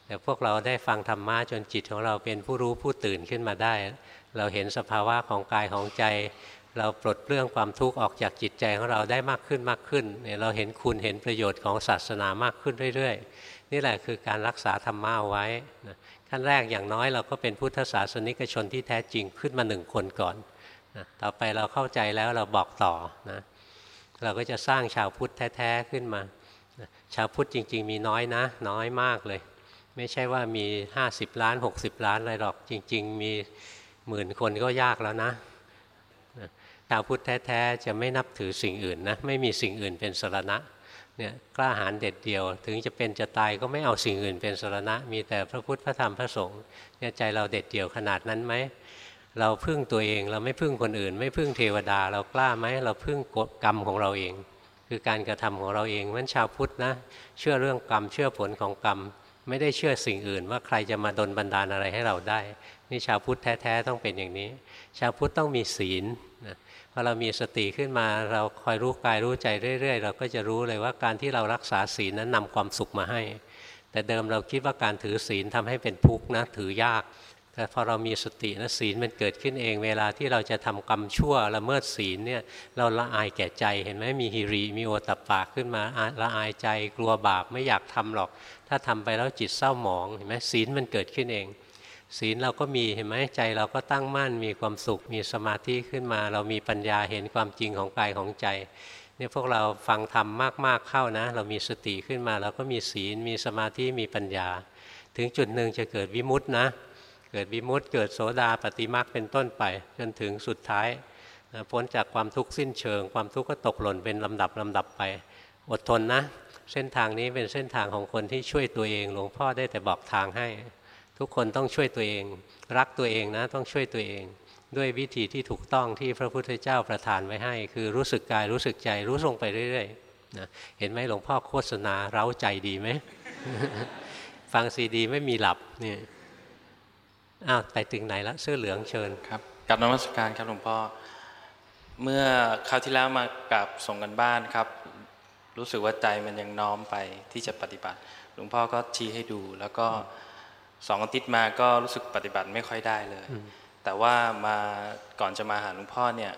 S2: แต่พวกเราได้ฟังธรรมะจนจิตของเราเป็นผู้รู้ผู้ตื่นขึ้นมาได้ เราเห็นสภาวะของกายของใจ เราปลดเปลื้องความทุกข์ออกจากจิตใจของเราได้มากขึ้นมากขึ้นเนี่ยเราเห็นคุณเห็นประโยชน์ของศาสนามากขึ้นเรื่อยๆ นี่แหละคือการรักษาธรรมะเอาไว้นะขั้นแรกอย่างน้อยเราก็เป็นพุทธศาสนิกชนที่แท้จริงขึ้นมาหนึ่งคนก่อนนะต่อไปเราเข้าใจแล้วเราบอกต่อนะเราก็จะสร้างชาวพุทธแท้ๆขึ้นมานะชาวพุทธจริง ๆ มีน้อยนะ น้อยมากเลย ไม่ใช่ว่ามี 50 ล้าน 60 ล้านอะไรหรอกจริง ๆ มีหมื่นคนก็ยากแล้วนะนะ ชาวพุทธแท้ๆจะไม่นับถือสิ่งอื่นนะไม่มีสิ่งอื่นเป็นสรณะเนี่ยกล้าหาญเด็ดเดียว ถึงจะเป็นจะตายก็ไม่เอาสิ่งอื่นเป็นสรณะ มีแต่พระพุทธพระธรรมพระสงฆ์เนี่ยใจเราเด็ดเดี่ยวขนาดนั้นไหมเราพึ่งตัวเองเราไม่พึ่งคนอื่น ไม่พึ่งเทวดา เรากล้าไหมเราพึ่งกรรมของเราเอง คือการกระทำของเราเองมันชาวพุทธนะเชื่อเรื่องกรรมเชื่อผลของกรรมไม่ได้เชื่อสิ่งอื่น ว่าใครจะมาดลบันดาลอะไรให้เราได้ นี่ชาวพุทธแท้ๆต้องเป็นอย่างนี้ ชาวพุทธต้องมีศีล พอเรามีสติขึ้นมาเราคอยรู้กายรู้ใจเรื่อย ๆ เราก็จะรู้เลยว่าการที่เรารักษาศีลนั้นนำความสุขมาให้ แต่เดิมเราคิดว่าการถือศีลทำให้เป็นทุกข์นะถือยาก แต่พอเรามีสตินะศีลมันเกิดขึ้นเอง เวลาที่เราจะทำกรรมชั่วละเมิดศีลเนี่ยเราละอายแก่ใจเห็นไหมมีฮิริมีโอตตปปาขึ้นมาละอายใจกลัวบาปไม่อยากทำหรอก ถ้าทำไปแล้วจิตเศร้าหมองเห็นไหมศีลมันเกิดขึ้นเอง ศีลเราก็มีเห็นไหมใจเราก็ตั้งมั่นมีความสุขมีสมาธิขึ้นมา เรามีปัญญาเห็นความจริงของกายของใจเนี่ยพวกเราฟังธรรมมากๆเข้านะ เรามีสติขึ้นมา เราก็มีศีลมีสมาธิมีปัญญา ถึงจุดหนึ่งจะเกิดวิมุตตินะ เกิดวิมุตติเกิดโสดาปฏิมาคเป็นต้นไป จนถึงสุดท้ายพ้นจากความทุกข์สิ้นเชิง ความทุกข์ก็ตกหล่นเป็นลำดับลำดับไป อดทนนะ เส้นทางนี้เป็นเส้นทางของคนที่ช่วยตัวเองหลวงพ่อได้แต่บอกทางให้ ทุกคนต้องช่วยตัวเอง รักตัวเองนะต้องช่วยตัวเอง ด้วยวิธีที่ถูกต้องที่พระพุทธเจ้าประทานไว้ให้ คือรู้สึกกายรู้สึกใจรู้ลงไปเรื่อยๆนะเห็นไหมหลวงพ่อโฆษณาเร้าใจดีไหมฟังซีดีไม่มีหลับนี่อ้าวไปถึงไหนละเสื้อเหลืองเชิญ
S23: ครับกลับนมัสการครับหลวงพ่อเมื่อคราวที่แล้วมากับส่งกันบ้านครับ รู้สึกว่าใจมันยังน้อมไปที่จะปฏิบัติ หลวงพ่อก็ชี้ให้ดูแล้วก็ สองอาทิตย์มาก็รู้สึกปฏิบัติไม่ค่อยได้เลย แต่ว่ามาก่อนจะมาหาหลวงพ่อเนี่ย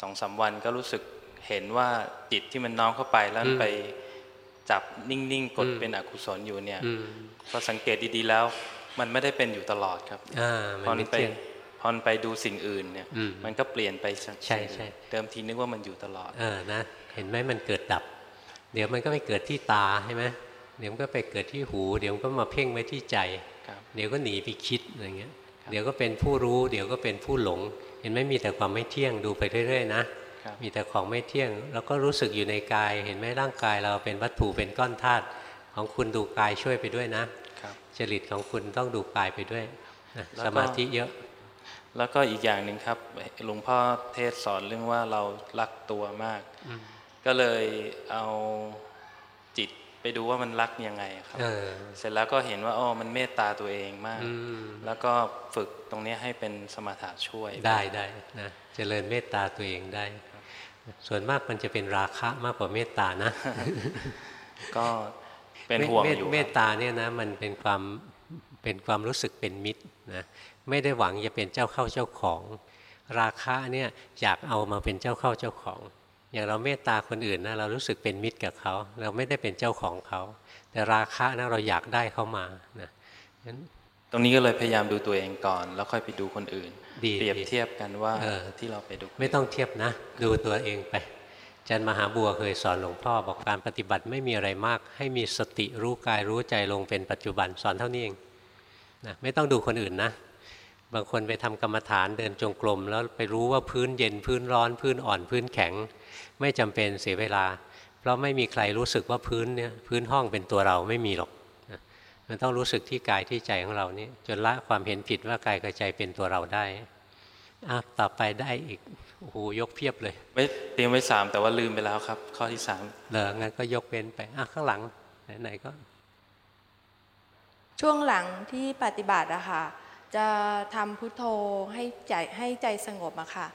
S23: สองสาวันก็รู้สึกเห็นว่าจิตที่มันน้อมเข้าไปแล้วไปจับนิ่งๆกดเป็นอกุศลอยู่เนี่ย
S2: อืม
S23: พอสังเกตดีๆแล้ว มันไม่ได้เป็นอยู่ตลอดครับ
S2: อ่ามัน
S23: พอ
S2: ไม่
S23: ไป
S2: เที่ยง
S23: พอไปดูสิ่งอื่นเนี่ย
S2: อืม
S23: มันก็เปลี่ยนไปสัก
S2: ใช่ใช่
S23: เดิมทีนึกว่ามันอยู่ตลอด
S2: เออนะเห็นไหมมันเกิดดับ เดี๋ยวมันก็ไปเกิดที่ตาใช่ไหมเดี๋ยวมันก็ไปเกิดที่หู เดี๋ยวมันก็มาเพ่งไว้ที่ใจ
S23: ครับ
S2: เดี๋ยวก็หนีไปคิดอะไรเงี้ย เดี๋ยวก็เป็นผู้รู้ เดี๋ยวก็เป็นผู้หลง เห็นไหมมีแต่ความไม่เที่ยงดูไปเรื่อยๆนะ
S23: ครับ
S2: มีแต่ของไม่เที่ยง แล้วก็รู้สึกอยู่ในกาย เห็นไหมร่างกายเราเป็นวัตถุเป็นก้อนธาตุของคุณดูกายช่วยไปด้วยนะครับจริตของคุณต้องดูกายไปด้วยนะ
S23: แล้วก็
S2: สมาธิเยอะ
S23: แล้วก็อีกอย่างหนึ่งครับหลวงพ่อเทศสอนเรื่องว่าเรารักตัวมาก
S2: อืม
S23: ก็เลยเอาจิต ไปดูว่ามันรักยังไงครับ
S2: เออ
S23: เสร็จแล้วก็เห็นว่าอ๋อมันเมตตาตัวเองมาก
S2: อืม
S23: แล้วก็ฝึกตรงนี้ให้เป็นสมถะช่วย
S2: ได้ได้นะเจริญเมตตาตัวเองได้ ส่วนมากมันจะเป็นราคะมากกว่าเมตตานะ
S23: ก็เป็นห่วง
S2: เมต
S23: อยู่
S2: เมตตาเนี่ยนะมันเป็นความเป็นความรู้สึกเป็นมิตรนะไม่ได้หวังจะเป็นเจ้าเข้าเจ้าของ ราคะเนี่ยอยากเอามาเป็นเจ้าเข้าเจ้าของ อย่างเราเมตตาคนอื่นนะเรารู้สึกเป็นมิตรกับเขา เราไม่ได้เป็นเจ้าของเขา แต่ราคะนะเราอยากได้เขามานะงั้น
S23: ตรงนี้ก็เลยพยายามดูตัวเองก่อน แล้วค่อยไปดูคนอื่น
S2: ดี
S23: เปรียบ
S2: ดี
S23: เทียบกันว่า
S2: เออ
S23: ที่เราไปดู
S2: ไม่ต้องเทียบนะ ดูตัวเองไปอาจันมหาบัวเคยสอนหลวงพ่อบอกการปฏิบัติไม่มีอะไรมาก ให้มีสติรู้กายรู้ใจลงเป็นปัจจุบันสอนเท่านี้เองนะไม่ต้องดูคนอื่นนะ บางคนไปทำกรรมฐานเดินจงกรมแล้วไปรู้ว่าพื้นเย็นพื้นร้อนพื้นอ่อนพื้นแข็ง ไม่จำเป็นเสียเวลา เพราะไม่มีใครรู้สึกว่าพื้นเนี่ยพื้นห้องเป็นตัวเราไม่มีหรอกนะมันต้องรู้สึกที่กายที่ใจของเรานี่จนละความเห็นผิดว่ากายกับใจเป็นตัวเราได้อะต่อไปได้อีกโอ้โหยกเพียบเลย
S23: ไม่เตรียมไว้สามแต่ว่าลืมไปแล้วครับ ข้อที่สาม
S2: เหรองั้นก็ยกเว้นไปอะข้างหลังไหนๆก็
S24: ช่วงหลังที่ปฏิบัติอะค่ะ จะทำพุทโธให้ใจให้ใจสงบอะค่ะ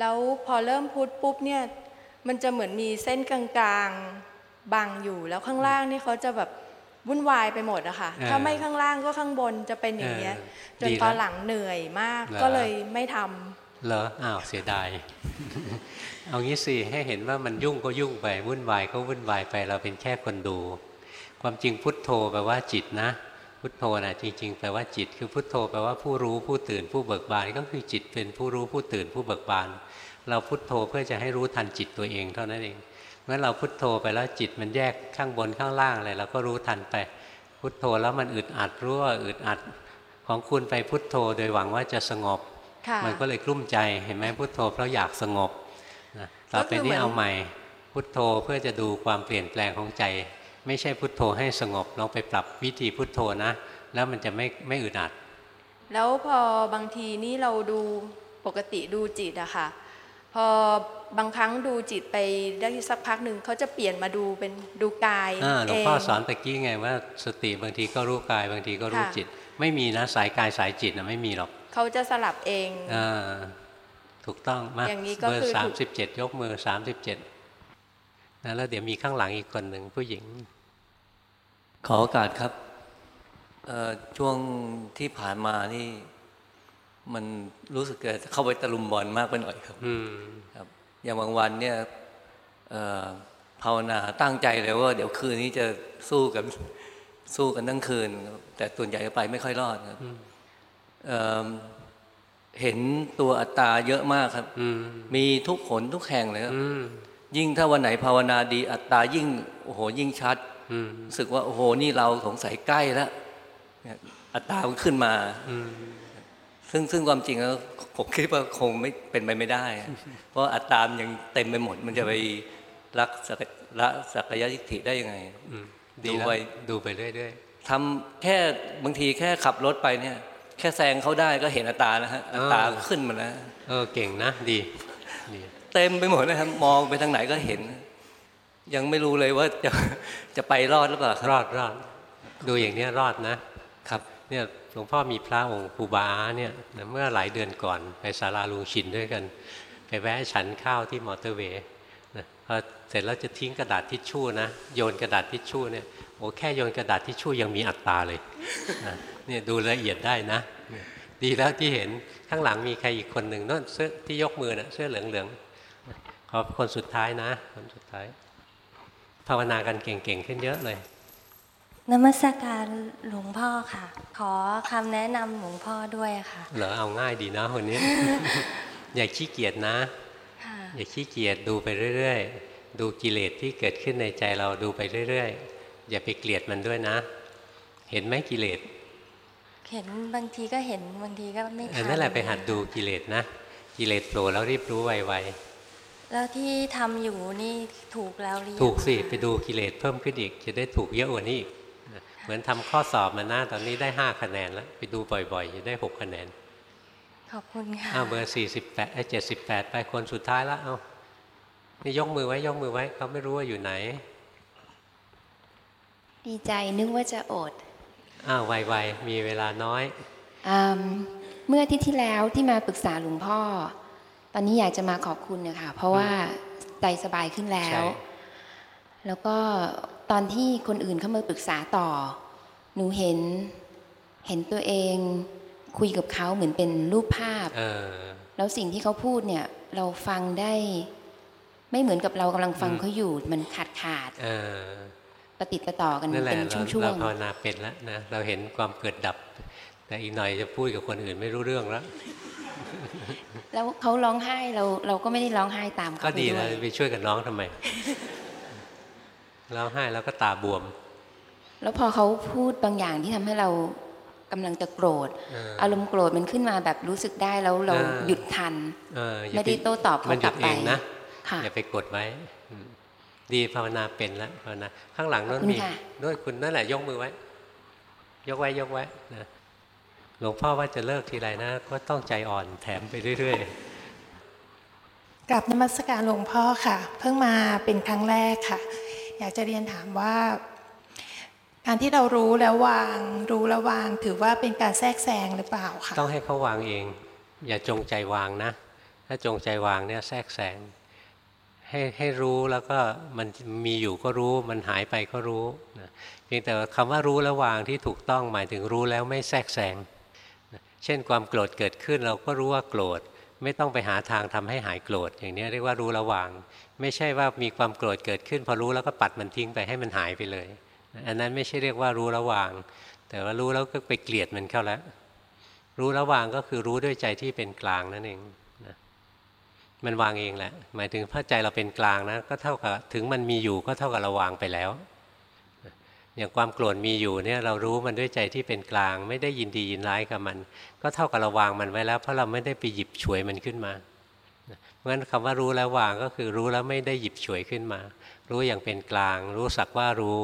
S24: แล้วพอเริ่มพุทปุ๊บเนี่ย มันจะเหมือนมีเส้นกลางๆบังอยู่แล้วข้างล่างนี่เขาจะแบบวุ่นวายไปหมดอะค่ะ
S2: เออ
S24: ถ้าไม่ข้างล่างก็ข้างบนจะเป็นอย่างเงี้ย
S2: เออ
S24: จน
S2: ดี
S24: ตอน
S2: แล้ว
S24: หลังเหนื่อยมาก
S2: เหรอ
S24: ก็เลยไม่ทำ
S2: เหรออ้าวเสียดายเอางี้สิให้เห็นว่ามันยุ่งก็ยุ่งไปวุ่นวายก็วุ่นวายไปเราเป็นแค่คนดู ความจริงพุทโธแปลว่าจิตนะ พุทโธนะจริงๆแปลว่าจิต คือพุทโธแปลว่าผู้รู้ผู้ตื่นผู้เบิกบานก็คือจิตเป็นผู้รู้ผู้ตื่นผู้เบิกบาน เราพุทโธเพื่อจะให้รู้ทันจิตตัวเองเท่านั้นเองเมื่อเราพุทโธไปแล้วจิตมันแยกข้างบนข้างล่างอะไรเราก็รู้ทันไป พุทโธแล้วมันอึดอัดรู้ว่าอึดอัดของคุณไปพุทโธโดยหวังว่าจะสงบ
S24: ค่ะ
S2: มันก็เลยกลุ้มใจเห็นไหมพุทโธเพราะอยากสงบนะต่อไป
S24: ก็คือเหมื
S2: นี้
S24: อน
S2: เอาใหม่พุทโธเพื่อจะดูความเปลี่ยนแปลงของใจ ไม่ใช่พุทโธให้สงบลองไปปรับวิธีพุทโธนะ แล้วมันจะไม่ไม่อึดอัด
S24: แล้วพอบางทีนี่เราดูปกติดูจิตอะค่ะ พอบางครั้งดูจิตไปได้สักพักหนึ่งเขาจะเปลี่ยนมาดูเป็นดูกาย
S2: อ่าหลว
S24: เอง
S2: พ่อสอนตะกี้ไงว่าสติบางทีก็รู้กาย บางทีก็รู้
S24: ค่ะ
S2: จิต ไม่มีนะสายกายสายจิตนะไม่มีหรอก
S24: เขาจะสลับเอง
S2: อ่าถูกต้องมา
S24: อย่างนี้ก็
S2: เบอ
S24: คือ
S2: ร์สาม
S24: ถู
S2: สิบ
S24: ก
S2: เจ็ดยกมือสามสิบเจ็ดนะแล้วเดี๋ยวมีข้างหลังอีกคนหนึ่งผู้หญิง
S25: ขอโอกาสครับเอ่อช่วงที่ผ่านมานี่ มันรู้สึกจะเข้าไปตะลุมบอลมากไปหน่อยครับ
S2: อืม
S25: ครับ อย่างบางวันเนี่ยเอ่อภาวนาตั้งใจเลยว่า เดี๋ยวคืนนี้จะสู้กันสู้กันทั้งคืนครับแต่ส่วนใหญ่ก็ไปไม่ค่อยรอดครับเอ่อเห็นตัวอัตตาเยอะมากครับมีทุกหนทุกแห่งเลยครับยิ่งถ้าวันไหนภาวนาดีอัตตายิ่งโอ้โหยิ่งชัดรู้สึกว่าโอ้โหนี่เราสงสัยใกล้แล้วเนี่ยอัตตามันขึ้นมา ซึ่งซึ่งความจริงแล้วผมคิดว่าคงไม่เป็นไปไม่ได้อะเพราะอัตตามนยังเต็มไปหมด มันจะไปรักสักละสักกายทิฏฐิได้ยังไง
S2: อืมดี
S25: ดู
S2: แล้ว
S25: ไป
S2: ดูไปเรื่อย
S25: ทำแค่บางทีแค่ขับรถไปเนี่ย แค่แซงเขาได้ก็เห็นอัตราแล้วฮะอัตราขึ้นมาแล้ว
S2: ๆเออเก่งนะดีดี
S25: เต็มไปหมดนะครับมองไปทางไหนก็เห็น ยังไม่รู้เลยว่าจะจะไปรอดหรือเปล่าครับ
S2: รอดรอดดูอย่างเนี้ยรอดนะครับ เนี่ยหลวงพ่อมีพระองค์ครูบาเนี่ยเมื่อหลายเดือนก่อนไปศาลาลุงชินด้วยกัน ไปแวะฉันข้าวที่มอเตอร์เวย์นะพอเสร็จแล้วจะทิ้งกระดาษทิชชู่นะโยนกระดาษทิชชู่เนี่ยโอ้แค่โยนกระดาษทิชชู่ยังมีอัตราเลยนะเนี่ยดูละเอียดได้นะ ดีแล้วที่เห็นข้างหลังมีใครอีกคนหนึ่งนั่นเสื้อที่ยกมือนะเสื้อเหลืองๆขอคนสุดท้ายนะ คนสุดท้าย ภาวนากันเก่งๆขึ้นเยอะเลย
S26: นมัสการหลวงพ่อค่ะ ขอคำแนะนำหลวงพ่อด้วยค่ะ
S2: เหรอเอาง่ายดีนะคนนี้ อย่าขี้เกียจนะ
S26: ค่ะ
S2: อย่าขี้เกียจดูไปเรื่อยๆ ดูกิเลสที่เกิดขึ้นในใจเราดูไปเรื่อยๆ อย่าไปเกลียดมันด้วยนะ เห็นไหมกิเลส
S26: เห็นบางทีก็เห็นบางทีก็ไม่
S2: อั
S26: ทั
S2: นนั่นแหละไปหัดดูกิเลสนะ กิเลสโผล่แล้วรีบรู้ไว
S26: แล้วที่ทำอยู่นี่ถูกแล้วหรือยัง
S2: ๆถูกสิ ไปดูกิเลสเพิ่มขึ้นอีก จะได้ถูกเยอะกว่านี้อีกนะ เหมือนทำข้อสอบมาหน้าตอนนี้ได้ห้าคะแนนแล้ว ไปดูบ่อยๆจะได้หกคะแนน
S26: ขอบคุณค่ะ
S2: อ้าวเบอร์สี่สิบแปดเจ็ดสิบแปดไปคนสุดท้ายแล้วเอานี่ยกมือไว้ยกมือไว้เขาไม่รู้ว่าอยู่ไหน
S27: ดีใจนึกว่าจะอด
S2: อ้าวไวๆมีเวลาน้อย
S27: อืมเมื่ออาที่ที่แล้วที่มาปรึกษาหลวงพ่อ ตอนนี้อยากจะมาขอบคุณนะคะเพราะว่าใจสบายขึ้นแล้ว
S2: ใช่
S27: แล้วก็ ตอนที่คนอื่นเข้ามาปรึกษาต่อ หนูเห็น เห็นตัวเองคุยกับเขาเหมือนเป็นรูปภาพ
S2: เออ
S27: แล้วสิ่งที่เขาพูดเนี่ย เราฟังได้ ไม่เหมือนกับเรากำลังฟัง
S2: อืม
S27: เขาอยู่ มันขาดขาด
S2: เออ
S27: ๆประติดประต่อกัน
S2: นั่นแหละ
S27: เป็น
S2: เรา
S27: ช่ว
S2: เรา
S27: ง
S2: ภาวนาเป็นแล้วนะ เราเห็นความเกิดดับ แต่อีกหน่อยจะพูดกับคนอื่นไม่รู้เรื่องแล้ว
S27: ๆแล้วเขาร้องไห้เราเราก็ไม่ได้ร้องไห้ตาม
S2: ก็
S27: เขาไป
S2: ดี
S27: ด้
S2: แล้ว
S27: วย
S2: ไปช่วยกับน้องทำไม ร้องไห้แล้วก็ตาบวม
S27: แล้วพอเขาพูดบางอย่างที่ทำให้เรากำลังจะโกรธ
S2: เออ
S27: อารมณ์โกรธมันขึ้นมาแบบรู้สึกได้แล้วเรา
S2: เออ
S27: หยุดทัน
S2: เอออย่า
S27: ไม่ได้
S2: ป
S27: โต้ตอบเขา
S2: มันห
S27: ก
S2: ยุ
S27: ลั
S2: ด
S27: บ
S2: เอ
S27: ไป
S2: งนะ
S27: ค่ะ
S2: อย่าไปกดไว้อืมดีภาวนาเป็นแล้วภาวนาข้างหลังโน้น
S27: ขอบคุณ
S2: มี
S27: ค่ะ
S2: ด้วยคุณนั่นแหละยกมือไว้ ยกไว้ยกไว้นะหลวงพ่อว่าจะเลิกทีไรนะก็ต้องใจอ่อนแถมไปเรื่อย
S28: กลับนมัสการหลวงพ่อค่ะ เพิ่งมาเป็นครั้งแรกค่ะ อยากจะเรียนถามว่า การที่เรารู้แล้ววาง รู้แล้ววาง ถือว่าเป็นการแทรกแซงหรือเปล่าคะ
S2: ต้องให้เขาวางเอง อย่าจงใจวางนะ ถ้าจงใจวางเนี่ยแทรกแซงให้ให้รู้แล้วก็มันมีอยู่ก็รู้มันหายไปก็รู้นะเพียงแต่ว่าคำว่ารู้แล้ววางที่ถูกต้องหมายถึงรู้แล้วไม่แทรกแซงนะเช่นความโกรธเกิดขึ้นเราก็รู้ว่าโกรธ ไม่ต้องไปหาทางทำให้หายโกรธอย่างนี้เรียกว่ารู้แล้ววาง ไม่ใช่ว่ามีความโกรธเกิดขึ้น พอรู้แล้วก็ปัดมันทิ้งไปให้มันหายไปเลย อันนั้นไม่ใช่เรียกว่ารู้แล้วาง แต่ว่ารู้แล้วก็ไปเกลียดมันเข้าแล้ว รู้แล้วางก็คือรู้ด้วยใจที่เป็นกลางนั่นเองนะมันวางเองแหละ หมายถึงพระใจเราเป็นกลางนะก็เท่ากับถึงมันมีอยู่ก็เท่ากับเราวางไปแล้วอย่างความโกรธมีอยู่เนี่ยเรารู้มันด้วยใจที่เป็นกลาง ไม่ได้ยินดียินร้ายกับมัน ก็เท่ากับเราวางมันไว้แล้ว เพราะเราไม่ได้ไปหยิบฉวยมันขึ้นมา ราะฉะนั้นคำว่ารู้แล้ววางก็คือรู้แล้วไม่ได้หยิบฉวยขึ้นมา รู้อย่างเป็นกลาง รู้สักว่ารู้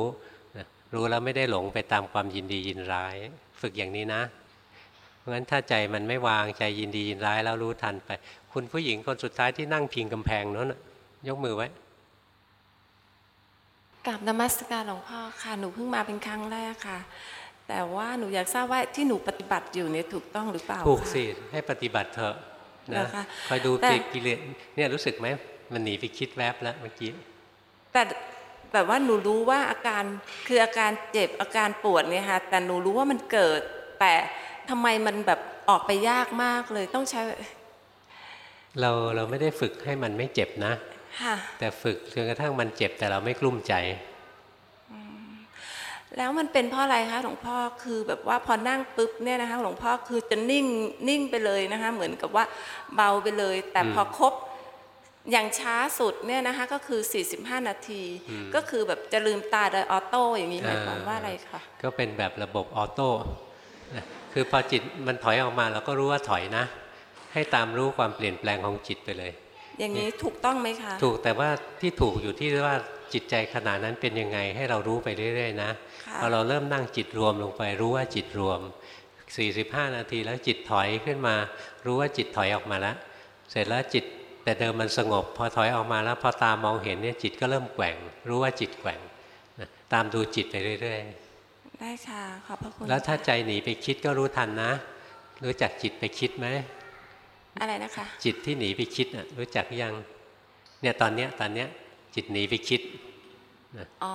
S2: นะรู้แล้วไม่ได้หลงไปตามความยินดียินร้าย ฝึกอย่างนี้นะ เพราะฉะนั้นถ้าใจมันไม่วางใจยินดียินร้ายแล้วรู้ทันไป คุณผู้หญิงคนสุดท้ายที่นั่งพิงกำแพงนั้นน่ะยกมือไว้
S24: กับนมัสการหลวงพ่อค่ะหนูเพิ่งมาเป็นครั้งแรกค่ะ แต่ว่าหนูอยากทราบว่าที่หนูปฏิบัติอยู่เนี่ยถูกต้องหรือเปล่า
S2: ถูก
S24: คะ
S2: สิให้ปฏิบัติเถอะ
S24: เหร
S2: นะ
S24: อคะ
S2: คอยดู
S24: แต่
S2: ปีกิเลสเนี่ยรู้สึกไหมมันหนีไปคิดแวบแล้วเมื่อกี้
S24: แต่แบบว่าหนูรู้ว่าอาการคืออาการเจ็บอาการปวดเนี่ยค่ะแต่หนูรู้ว่ามันเกิด แต่ทำไมมันแบบออกไปยากมากเลยต้องใช้
S2: เราเราไม่ได้ฝึกให้มันไม่เจ็บนะ
S24: ค่ะ
S2: แต่ฝึกจนกระทั่งมันเจ็บแต่เราไม่กลุ้มใจ
S24: แล้วมันเป็นเพราะอะไรคะหลวงพ่อคือแบบว่าพอนั่งปุ๊บเนี่ยนะคะหลวงพ่อคือจะนิ่งนิ่งไปเลยนะคะเหมือนกับว่าเบาไปเลย แต่
S2: อืม
S24: พอครบอย่างช้าสุดเนี่ยนะคะก็คือ 45 นาที
S2: อืม
S24: ก็คือแบบจะลืมตาโดยออโต้อย่างนี้หมายความว่าอะไรคะ
S2: ก็เป็นแบบระบบออโต้นะคือพอจิตมันถอยออกมาเราก็รู้ว่าถอยนะ ให้ตามรู้ความเปลี่ยนแปลงของจิตไปเลย
S24: อย่างนี้ถูกต้องไหมคะ
S2: ถูกแต่ว่าที่ถูกอยู่ที่ว่าจิตใจขณะนั้นเป็นยังไงให้เรารู้ไปเรื่อยๆนะ
S22: ค่ะ
S2: พอเราเริ่มนั่งจิตรวมลงไป รู้ว่าจิตรวม 45 นาทีแล้วจิตถอยขึ้นมา รู้ว่าจิตถอยออกมาแล้ว เสร็จแล้วจิตแต่เดิมมันสงบ พอถอยออกมาแล้วพอตามองเห็นเนี่ยจิตก็เริ่มแกว่ง รู้ว่าจิตแกว่งนะตามดูจิตไปเรื่อย
S22: ได้ค่ะขอบพระคุณ
S2: ๆแล้วถ้าใจหนีไปคิดก็รู้ทันนะ รู้จักจิตไปคิดไหม
S22: อะไรนะคะ
S2: จิตที่หนีไปคิดน่ะรู้จักยังเนี่ยตอนเนี้ยตอนเนี้ยจิตหนีไปคิดนะ
S22: อ๋อ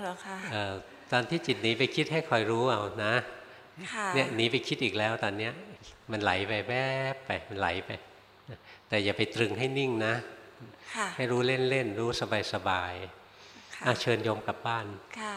S22: เหรอคะ
S2: เอ่อ ตอนที่จิตหนีไปคิดให้คอยรู้เอานะ
S22: ค่ะ
S2: เนี่ยหนีไปคิดอีกแล้วตอนเนี้ย มันไหลไปแวบไปมันไหลไปนะแต่อย่าไปตรึงให้นิ่งนะ
S22: ค่ะ
S2: ให้รู้เล่นๆ รู้สบายๆอะเชิญโยมกลับบ้าน
S22: ค่ะ